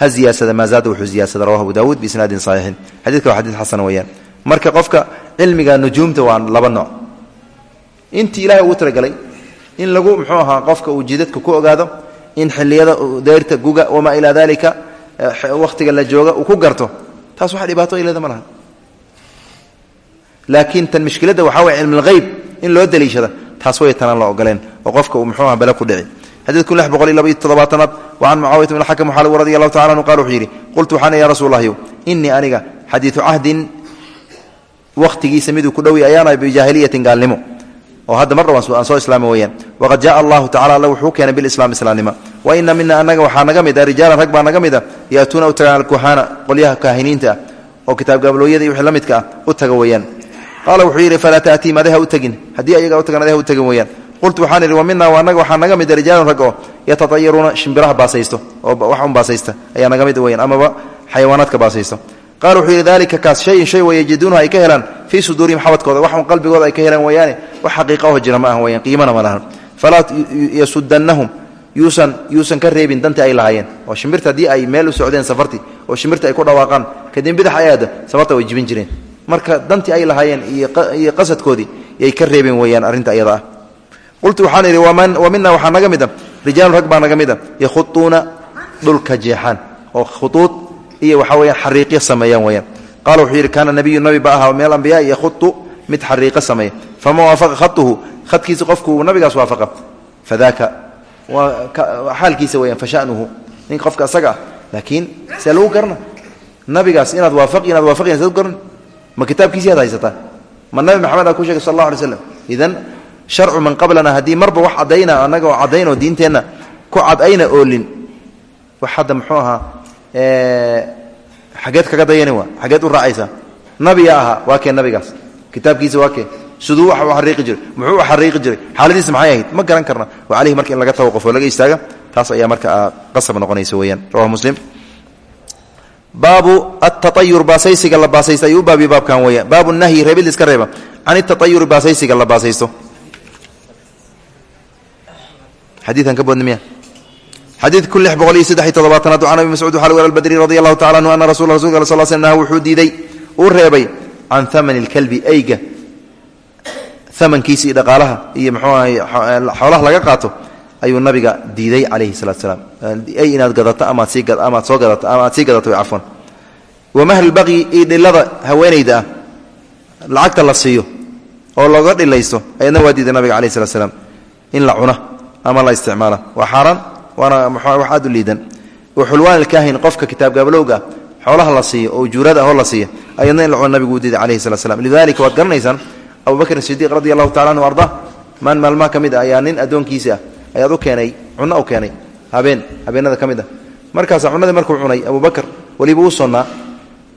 ha ziyaasada maa zaada wuxuu ziyaasada rawahu abu daawuud biisnaadin saxiixin. Xadidka waa xadiid xasan weeyaan. Marka qofka cilmiga nujuumta waa laba nooc intii ilahay ugu talagalay in lagu muxuu ahaa qofka uu jidadka ku ogaado in xiliyada dayrta guga wamaa ilaa dalika wakhtiga la jooga uu ku garto taas wax dhibaato ilada ma laha. Laakiin tan mishkiladda waxaa way cilmulhayb in loo daliishada taas way tanaan la ogoleen oo qofka uu muxuu aha bale ku dhici. Xadiidku lix boqol iyo laba iyo toddobaatanaad wa can mucaawiyata bn xakam lagu radi allahu tacala anhu yidhi qultu waxaana ya rasuul lahyow aniga xadiidu cahdin wakhtigiisa miduu ku dhowi ayaana bijaahiliyatin gaalnimo oo hadda mar dhawaan aan soo islaami weyaan waqad jaءa allahu tacala alla wuxuu keenay bilislam islaamnima wa ina mina anaga waxaa naga mid a rijaalan rag baa naga mid a yaatuuna u tagaan alkuhaana qolyaha kaahiniinta ah oo kitaab gablooyada iyo wixii la midka ah u taga weeyaan. Qaala wuxuu yidhi falaa taatiim adeha u tegin. Haddii ayaga u tagan adeha u tegin weeyaan. Qultu waxaan idhi wa mina anaga waxaa naga mid a rijaalun rag oo yatatayaruuna shimbiraha baasaysto oo wax un baasaysta ayaa naga mid weyaan amaba xayawaanaadka baasaysto qaala wuxuu dalika kaas shayin shay way yajiduunaha ay ka helaan fii suduurihim xabadkooda waxun qalbigooda ay ka helaan weeyaane. Wax xaqiiqa oo jira ma aha weyaan qiimana ma lahan falaa yasudannahum yuusan yuusan ka reebin dantii ay lahaayeen. Oo shimbirta haddii ay meel u socdeen safartii oo shimbirta ay ku dhawaaqaan kadib bidax ay aada way jibin jireen. Marka dantii ay lahaayeen iyo qasadkoodii yay ka reebeen weeyaan arrinta iyada ah. Qultu waxaan idhi wa mina waxaa naga mid a rijaalun rag baa naga mid a yakhuuuna dhulka jeexaan. Oo khuuud iyo waxaa weyaan xariiqyo sameeyaan weyaan qala wuxuu yidhi kaana nabiyu nabi ba ahaa min alambiyaai yahutu mid xariiqo sameeya fama waafaqa khatuhu khadkiisa qofku nabigaas waafaqa. Fadaaka waa xaalkiisa weyaan fashanuhu nin qofka asaga ah laakiin see lagu garana. Nabigaas inaad waafaqi inaad waafaqi sad garan ma kitaabkiisi aad haysataa. Ma nabi maxamed aa ku sheegay sal allah alay slam idan sharcu man qablana haddii marba wax caddayna annaga oo caddayn oo diinteenna ku cad ayna oolin. Wax hadda muxuu ahaa xageed kaga dayani waa xageed u raacaysaa nabiya ahaa waa kee nabigaas? Kitaabkiisa waa kee? Siduu wax u xariiqi jiray muxuu u xariiqi jiray? Xaaladiisa maxay ahayd? Ma garan karna wa caleyhi marka in laga tawaqufo laga istaaga taas ayaa marka qasab noqonaysa weeyaan. Rawahu muslim. Baabu atatayur baasaysiga la baasaysto ayuu u baabiye baabkan weeyaan baabu nahyi reebid iska reeba. Can itatayuri baasaysiga la baasaysto. Xadiikan ka boodna miya xadiidku lix boqol iyo saddex iyo toddobaatanaad can abi mascuud waxaa lagu albadri radi allahu tacala anhu ana rasul rasulka sal sl wuxuu diiday uu reebay can amani lkalbi eyga amankiisa dhaqaalaha iyo mxuu ahay xoolaha laga qaato ayuu nabiga diiday calayhi salatu salaam. Ey inaad gadato amaad sii amaad soo gadato ama sii gadato cafwan. Wamahri lbaqyi iyo dhilada haweenayda ah lacagta la siiyo oo looga dhilaysto ayadna waa diiday nabiga alayh salatu salaam in la cuna ama la isticmaala. Waa xaaraan waana aad u liidan. Xulwaan ilkaahin qofka kitaab gaabalowga ah xoolaha la siiyo oo ujuurada ahoo la siiya ayadna in la nabigu u diiday calayhi salat slam lidalika waad garanaysaan abu bakrin sidiiq radi allahu tacala anhu arda maan maalmaha ka mid ah ayaa nin addoonkiisi ah ayaad u keenay cunno u keenay habeen habeenada ka mid ah. Markaasaa cunadii markuu cunay abubakr weliba uu sonnaa.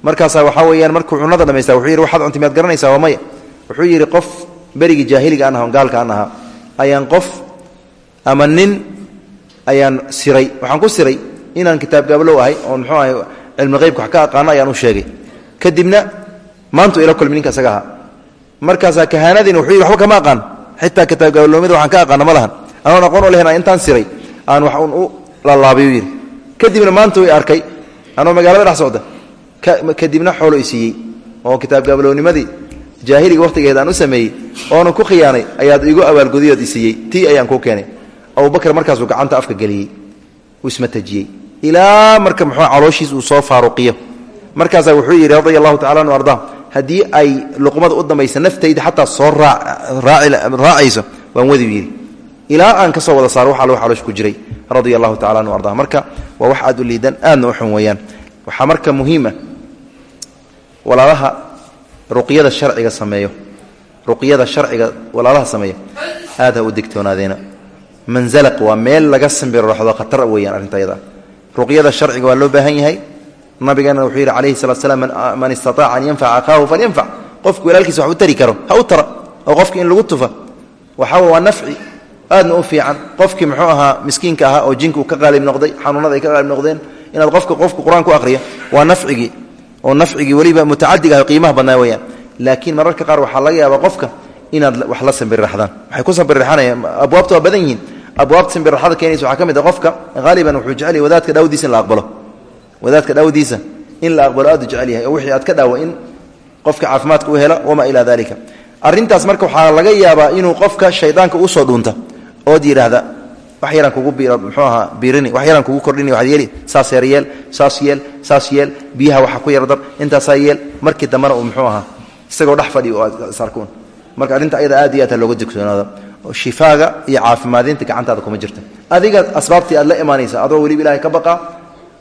Markaasaa waxaa weeyaan markuu cunada dhamaystaa wuxuu yidhi waxaad cunti miyaad garanaysaa waa maya. Wuxuu yidhi qof berigii jaahiliga aan aha on gaalka aan ahaa ayaan qof ama nin ayaan siray. Waxaan ku siray inaan kitaab gaabalow ahay oon muxuu ahay cilmi qaybka ka aqaano ayaan u sheegay. Kadibna maantu ila kulmi ninka isaga ahaa. Markaasaa kahaanadiina wuxuu yidhi waxba kama aqaan. Xitaa kitaab gaabaloomida waxaan ka aqaana ma lahan. Aqoon u lehen intaan siray aan wax u lalaabay u yidhi. Kadibna maanta way arkay anoo magaalada dhex socda. Kadibna xoolo i siiyey oo kitaab gaabaloonimadii jaahiliga wakhtigeed aan u sameeyey oonan ku khiyaanay ayaad igu abaalgudiyood i siiyey. Tii ayaan kuu keenay abubakr markaasuu gacanta afka geliyey uu ismatajiyey ilaa marka muxuu calooshiis uu soo faaruqiyo. Markaasaa wuxuu yidhi radia allahu tacala anu ardaa haddii ay luqmada u dambaysa naftayda xataa soo raacayso waan wadi yidhi. Ilaa aan ka wada saaro wax allo caloosh ku jiray radia allahu tacala anu ardaa marka waa wax aad u liidan aadna u xun weeyaan. Waxaa marka muhiima walaalaha ruqyada sharciga sameeyo. Ruqyada sharciga walaalaha sameeya aad ha u digtoonaadeena manzalaq waa meel laga sambirroxdo khatar weeyaan arrinta ayada ruqyada sharciga waa loo baahan yahay. Nabigeena wuxuu yidhi calayhi salatu slam man istataaca an yanfaca akhaahu falyanfac qofku walaalkiisa wax u tari karo ha u tara oo qofki in lagu tufa. Waxaa waa nafci. Aadna u fiican. Qofkii muxuu ahaa miskiinka ahaa oo jinka uu ka qaalib noqday xanuunada ay ka qaalib noqdeen inaad qofka qofka qur'aan ku aqriya waa nafcigii. Oo nafcigii weliba mutacadiga ah qiimaha badnaa weyaan laakiin mararka qaar waxaa laga yaabaa qofka inaad wax la sambiriraxdaan waxay ku sambiriraxanayaan abwaabta waa badan yihiin abwaabta sambiriraxada keenaysa. Waxaa ka mid a qofka haaliban wuxuu jecel wadaadka dhaawdiisa in la aqbalo. Wadaadka dhaawdiisa in la aqbalo aad u jecel yahay oo wixii aad ka dhaawa in qofka caafimaadka u hela wamaa ilaa dalika arrintaas marka waxaa laga yaabaa inuu qofka shaydaanka u soo dhuunta ood yidhaahda wax yaraan kugu mxuu ahaa biirini. Wax yaraan kugu kordhini waxaad yeeli. Saas yar yeel saas yeel saas yeel. Biyaha waxa ku yar dar. Intaasaa yeel markii dambena uu muxuu ahaa isagoo dhex fadhi oo sarkuun marka arrinta ayada aad iyo aad looga digtoonaada oo shifaaga iyo caafimaadinta gacantaada kuma jirta. Adiga asbaabtii aad la imaanaysa adoo weliba ilahay ka baqaa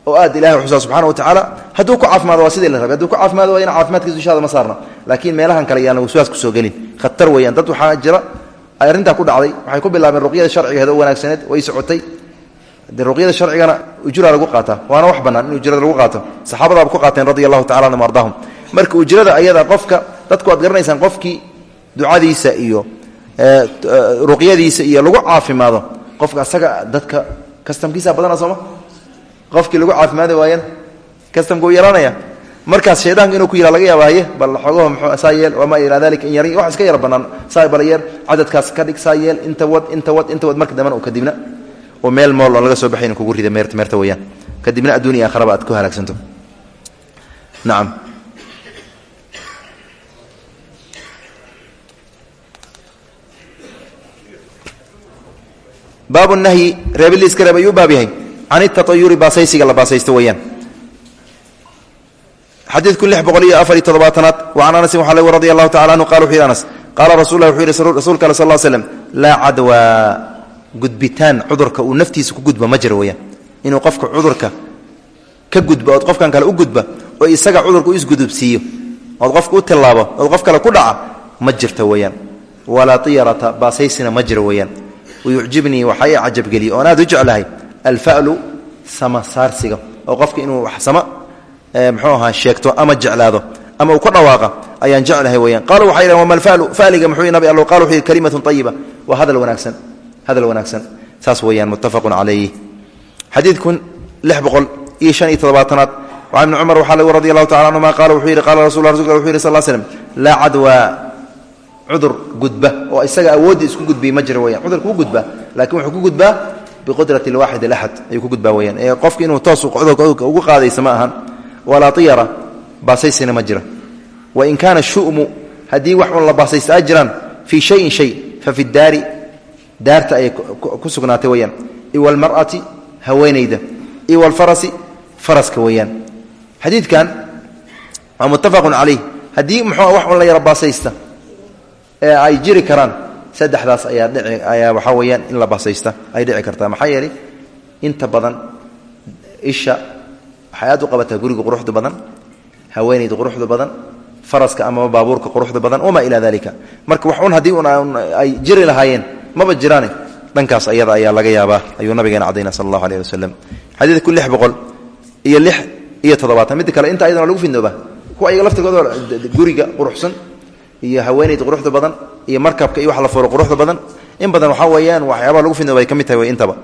oo aad ilahay xusaa subxana wa tacaala hadduu ku caafimaado waa sidii la rabay hadduu ku caafimaado waa ina caafimaadkiisu ishaada ma saarna laakiin meelahan kale yaan waswaas ku soo gelin. Khatar weeyaan. Dad waxaa jira arrintaa ku dhacday waxay ku bilaabeen ruqyada sharcigeed oo wanaagsaneed way socotay. De ruqyada sharcigana ujura lagu qaataa waana wax bannaan in ujrada lagu qaato. Saxaabadaaba ku qaateen radi allahu tacala anhum ardaahum. Marka ujrada ayada qofka dadku aad garanaysaan qofkii ducadiisa iyo ruqyadiisa iyo lagu caafimaado qofka asaga dadka kastamkiisa badana sooma qofkii lagu caafimaadi waayana kastamka uu yaraanaya. Markaas shaydaanka inuu ku yihah laga yaaba haye bal xogaho mxuu saa yeel wamaa ilaa dalika in yar wax iska yar bannaan saa bala yeer cadadkaas ka dhig saa yeel inta wad inta wad inta wad marka dambena u kadibna oo meel mool oo laga soo baxay inu kugu rida meerta meerta weeyaan. Kadibna adduun iyo aakharaba aad ku halaagsanto. Nacam baabu nahyi reebil iska reeb ayuu baab yahay. Can itatayuri baasaysiga la baasaysto weeyaan. Xadiidku lix boqol iyo afar iyo toddobaatanaad wa can anasin waxa lg radi allahu tacala anhu qala wuxu yidhi anas qaala rasulah wuxuu yihi rasuulka ale sal l slem laa cadwaa gudbitaan cudurka uu naftiisa ku gudba ma jiro weeyaan. Inuu qofka cudurka ka gudba ood qofkan kale u gudba oo isaga cudurka u isgudubsiiyo ood qofka u ma jirto weeyaan. Walaa tiyarata baasaysina ma jiro weeyaan wayucjibnii waxaa i cajabgeliye oon aad u jeclahay alfa'lu sama saarsiga oo qofka inuu wax sama mxuu ahaa sheegto ama jeclaado ama uu ka dhawaaqa ayaan jeclahay weyaan qalu waxay dhahn wama alfalu faliga muxuu nabi allo qala wuxuu yihi kalimatun ayiba waa hadal wanaagsan hadal wanaagsan saas weeyaan muttafaqun calayh xadiidkun lix boqol iyo shan iyo toddobaatanaad wacan ibni cumar waxaa lagu radi allahu tacala anhuma qala wuxuu yihi qala rasul rasulka wuxu yihi sal l slm laa cadwaa cudur gudba oo isaga awoodda isku gudbiy ma jira weyan cudur kuu gudba laakiin wuxuu ku gudbaa biqudrati alwaaxid alaxad ayuu ku gudbaa weyaan ee qofki inuu toos cudurka ugu qaadaysa ma ahan. Walaa iyara baasaysina ma jira wain kaana shu'mu haddii wax la baasaysta a jiraan fii shayin shay fa fi daari daarta ayay ku sugnaatay weyaan iwalmar'ati haweenayda iwalfarasi faraska weeyaan. Xadiidkan waa muttafaqun calayh. Haddii muxuu wax la yara baasaysta ee ay jiri karaan saddexdaas ayaa dhici ayaa waxaa weeyaan in la baasaysta ay dhici kartaa. Maxaa yeelay inta badan isha waxay aad guriga quruxda badan haweenayda quruxda badan faraska amaba baabuurka quruxda badan wamaa ilaa dalika marka wax un haddii un ay jiri lahaayeen maba jiraane dhankaas ayada ayaa laga yaabaa ayuu nabigeena cadayna sal allahu aleh wasalam xadiid ku iyo lix iyo toddobaatan midda kale inta ayadana lagu fidnooba kuwa ayaga laftirkooda guriga quruxsan iyo haweenayda quruxda badan iyo markabka iyo wax la furo quruxda badan. In badan waxaa weeyaan waxyaabaha lagu fidnooba ay ka mid tahay intaba.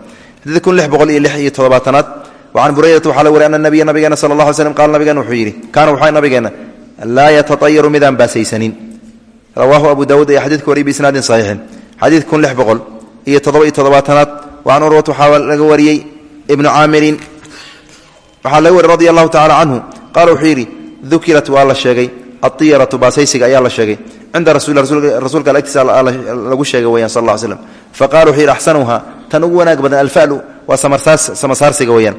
Xadiid kun lix boqol iyo lix iyo toddobaatanaad wacan buraydata waxaa la wariy ana nabiya nabigeena sala allah alay slm qaala nabigeena wuxuu yidhi kaana waxaa nabigeena laa yatatayaru midaan baasaysanin. Rawaahu abu dawuud ayaa xadidka wariyay biisnaadin saxiixin xadiid kun lix boqol iyo toddoba iyo toddobaatanaad wacan urwat waxaa laga wariyey ibnu caamirin. Waxaa laga wariy radi allahu tacala canhu qaala wuxuu yidhi dukirat waa la sheegay aiyaratu baasaysiga ayaa la sheegay. Cinda rasuulka agtiisa lagu sheegay weyaan sal ll slm faqala wuxuu yidhi axsanuha tan ugu wanaag badan alfalu waa samasaarsiga weyaan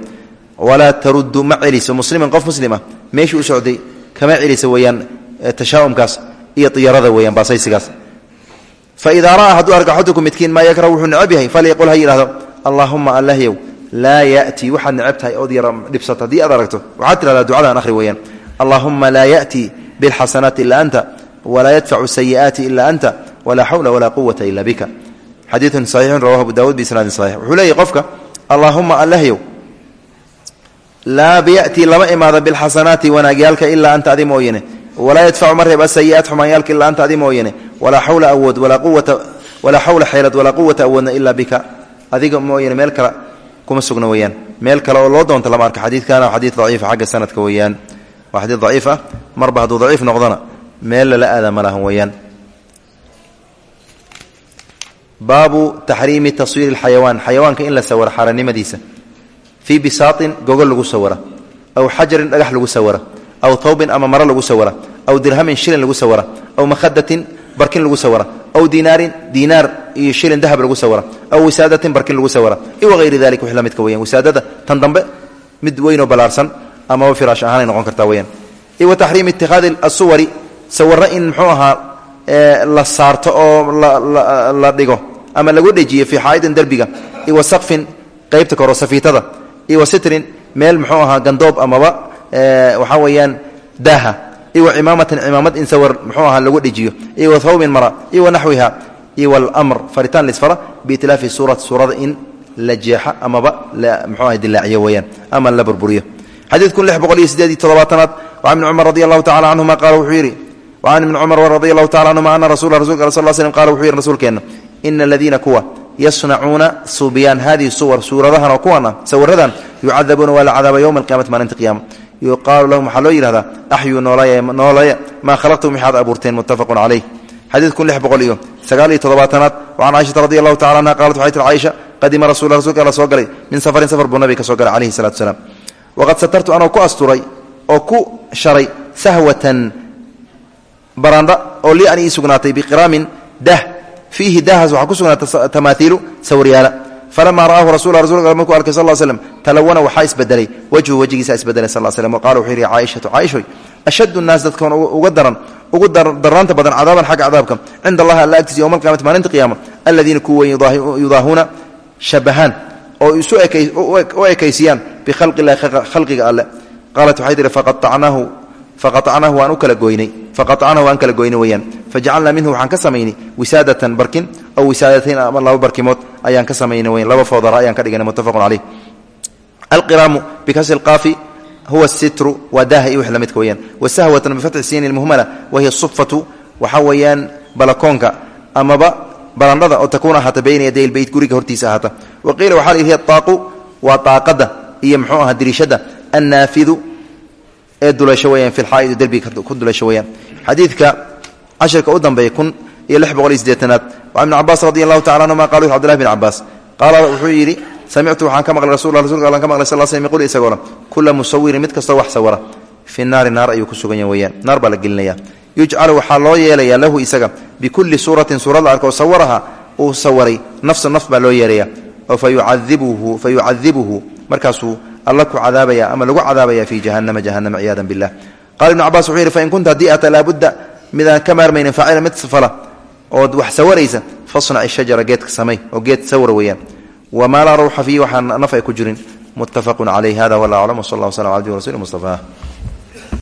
walaa taruddu ma celiso musliman qof muslima meeshii u socday kama celiso weyaan tashaa'umkaas iyo iyarada weyaan baasaysigaas faidaa ra'aa hadduu arka axadukum midkiin maa yakrahu wuxuu necab yahay falyaqul ha yidhahdo allaahuma allahyow laa ya'tii waxaad necab tahay ood yara dhibsata haddii aad aragto waxaad tidhahdaa ducadan akhri weyaan allaahuma bilxasanaati ila anta walaa yadfacu sayi'aati ila anta walaa xawla walaa quwata ila bika xadiidun saxiixun rawahu abu dawud biisnaadin saxiix wuxuu leeyahy qofka allaahuma allahyow laa biyatii lama imaado bilxasanaati wanaagyaalka ilaa anta adi mooyane walaa yadfacu ma reeb asayi'aat xumaanyaalka ilaa anta adi mooyane walaa xawla awood walaa quwata walaa xawla xeelad walaa quwata awoodna ilaa bika adiga mooyane meel kale kuma sugna weyaan meel kale oo loo doonto lama arka xadiidkana xadiid daciifa xagga waa xadiid daciif ah. Marba hadduu daciif noqdona meel lala aada ma lahan weyaan baabu taxriimi taswiiri اlxayawaan xayawaanka in la sawiro xaranimadiisa. Fii bisaaطin gogol lagu sawira aw xajarin dhagax lagu sawira aw thawbin ama maro lagu sawira aw dirhamin shilin lagu sawira aw makhadatin barkin lagu sawira aw dinaarin diinaar iyo shilin dahab lagu sawira aw wisaadatin barkin lagu sawira iwa hayri dalik wix la midka weyan wisaadada mid weynoo balaarsan amaba firaash ahaanay noqon kartaa weyaan iwa taxriimi ittikhaadi asuwari sawirro in muxuu ahaa la saarto oo la dhigo ama lagu dhejiyo fii xaa'idin derbiga iwa saqfin qaybta koro safiitada. Iwa sitrin meel muxuu ahaa gandoob amaba waxaa weeyaan daaha. Iwa cimaamatin cimaamad in sawir muxuu ahaa lagu dhejiyo. Iwa thawbin mara iwa naxwiha. Iwa almr faritaan lisfara biitilaafi suurati suurada in la jeexa amaba muxuu aha dilaaciyo weeyaan ama la burburiyo xadiid kun lix boqol iyo sideed iyo toddobaatanaad wacan ibni cumar radi allahu tacala canhuma qaala wuxuu yidhi wacan ibni cumar radi allahu tacala canhuma ana rasula rasulka al sal slm qala wuxuu yidhi rasuulkeenna ina aladiina kuwa yasnacuuna suubiyaan hadihi suwar suuradahan oo kuwan ah sawiradan yucadabuuna waa la cadaaba yowma alqiyamati maalinta qiyaama. Yuqaalu lahum waxaa loo yidhahdaa axyuu noolaya maa khalaqtum waxaad abuurteen muttafaqun caleyh xadiid kun lix boqol iyo sagaal iyo toddobaatanaad wacan caaishata radi allahu tacala anha qalat waxay tir caaisha qadima rasul rasulka alla soo galay min safarin safar buu nabiga ka soo galay calayhi salatu wasalaam waqad satartu anoo ku asturay oo ku sharay sahwatan barandha oo lii an ii biqiraamin dah fiihi dahaas waxaa ku sugnaatay tamaaiilu sawiryaala falamaa ra'aahu rasul rasulka markuu arkay sal slm talawana waxaa isbedelay wejhu wejigiisa isbedelay sal slm waqala wuxuu yidhi caaishatu caaishoy ashaddu nnaas dadkan uga daran ugu darnaanta badan cadaaban xagga cadaabka cinda allahi alla agtiisa yowma alqiyamati maalinta qiyaama aladiina kuwa yudaahuuna shabahaan oo isu u ekaysiyaan khalqiga alle. Qaalat waxay tihi faqaacnahu waan u kala goynay. Faqaacnahu waan kala goynay weyaan fajacalnaa minhu waxaan ka samaynay wisaadatan barkin aw wisaadatayn ama laba barkimood ayaan ka samaynay weyan laba foodara ayaan ka dhiganay. Muttafaqun caleyh alqiraamu bikasri lqaafi huwa sitru waa daaha iyo wix la midka weyaan wasahwatan bifatxi siini lmuhmala wahiya sufatu waxaa weeyaan balakoonka amaba barandhada oo takuun ahaata bayna yaday lbeyt guriga hortiisa ahaata wa qiila waxaa la yidhi aaqu waa daaqada iyo muxuu ahaa diriishada annaafidu ee dulasho weyaan fi lxaa'idi derbiga ku dulasho weyaan xadiidka cashirka u dambeeya kun iyo lix boqol iyo sideetanaad wa ibni cabaas radi allahu tacala anhuma qala wuxu abdillahi bin cabaas qaala wuxuu yidhi samictu waxaan ka maqlay rasul rasulka allan ka maqlay sal slam yqul isagoona kula musawirin mid kastoo wax sawara. Fi naari naar ayuu ku sugan yahay weyaan naar baa la gelinaya. Yujcalu waxaa loo yeelayaa lahu isaga bikulli suuratin suurad la arko sawaraha uu sawaray nafsu naf baa loo yeelaya oo fa yucadibuhu markaasuu alla ku cadaabaya ama lagu cadaabaya fi jahanama jahanama ciyaada billah. Qala ibnu cabas wuxuu yidhi fain kunta haddii ata laabudda midaan ka maarmaynin faacila mid fala ood wax sawaraysa fasnac shajara geedka samay oo geed sawra weeyaan. Wamaa laa rawxa fiihi waxaan naf ay ku jirin. Muttafaqun caleyh hada wallah aclam wsal allah wslam ala abdi warasuli mustafa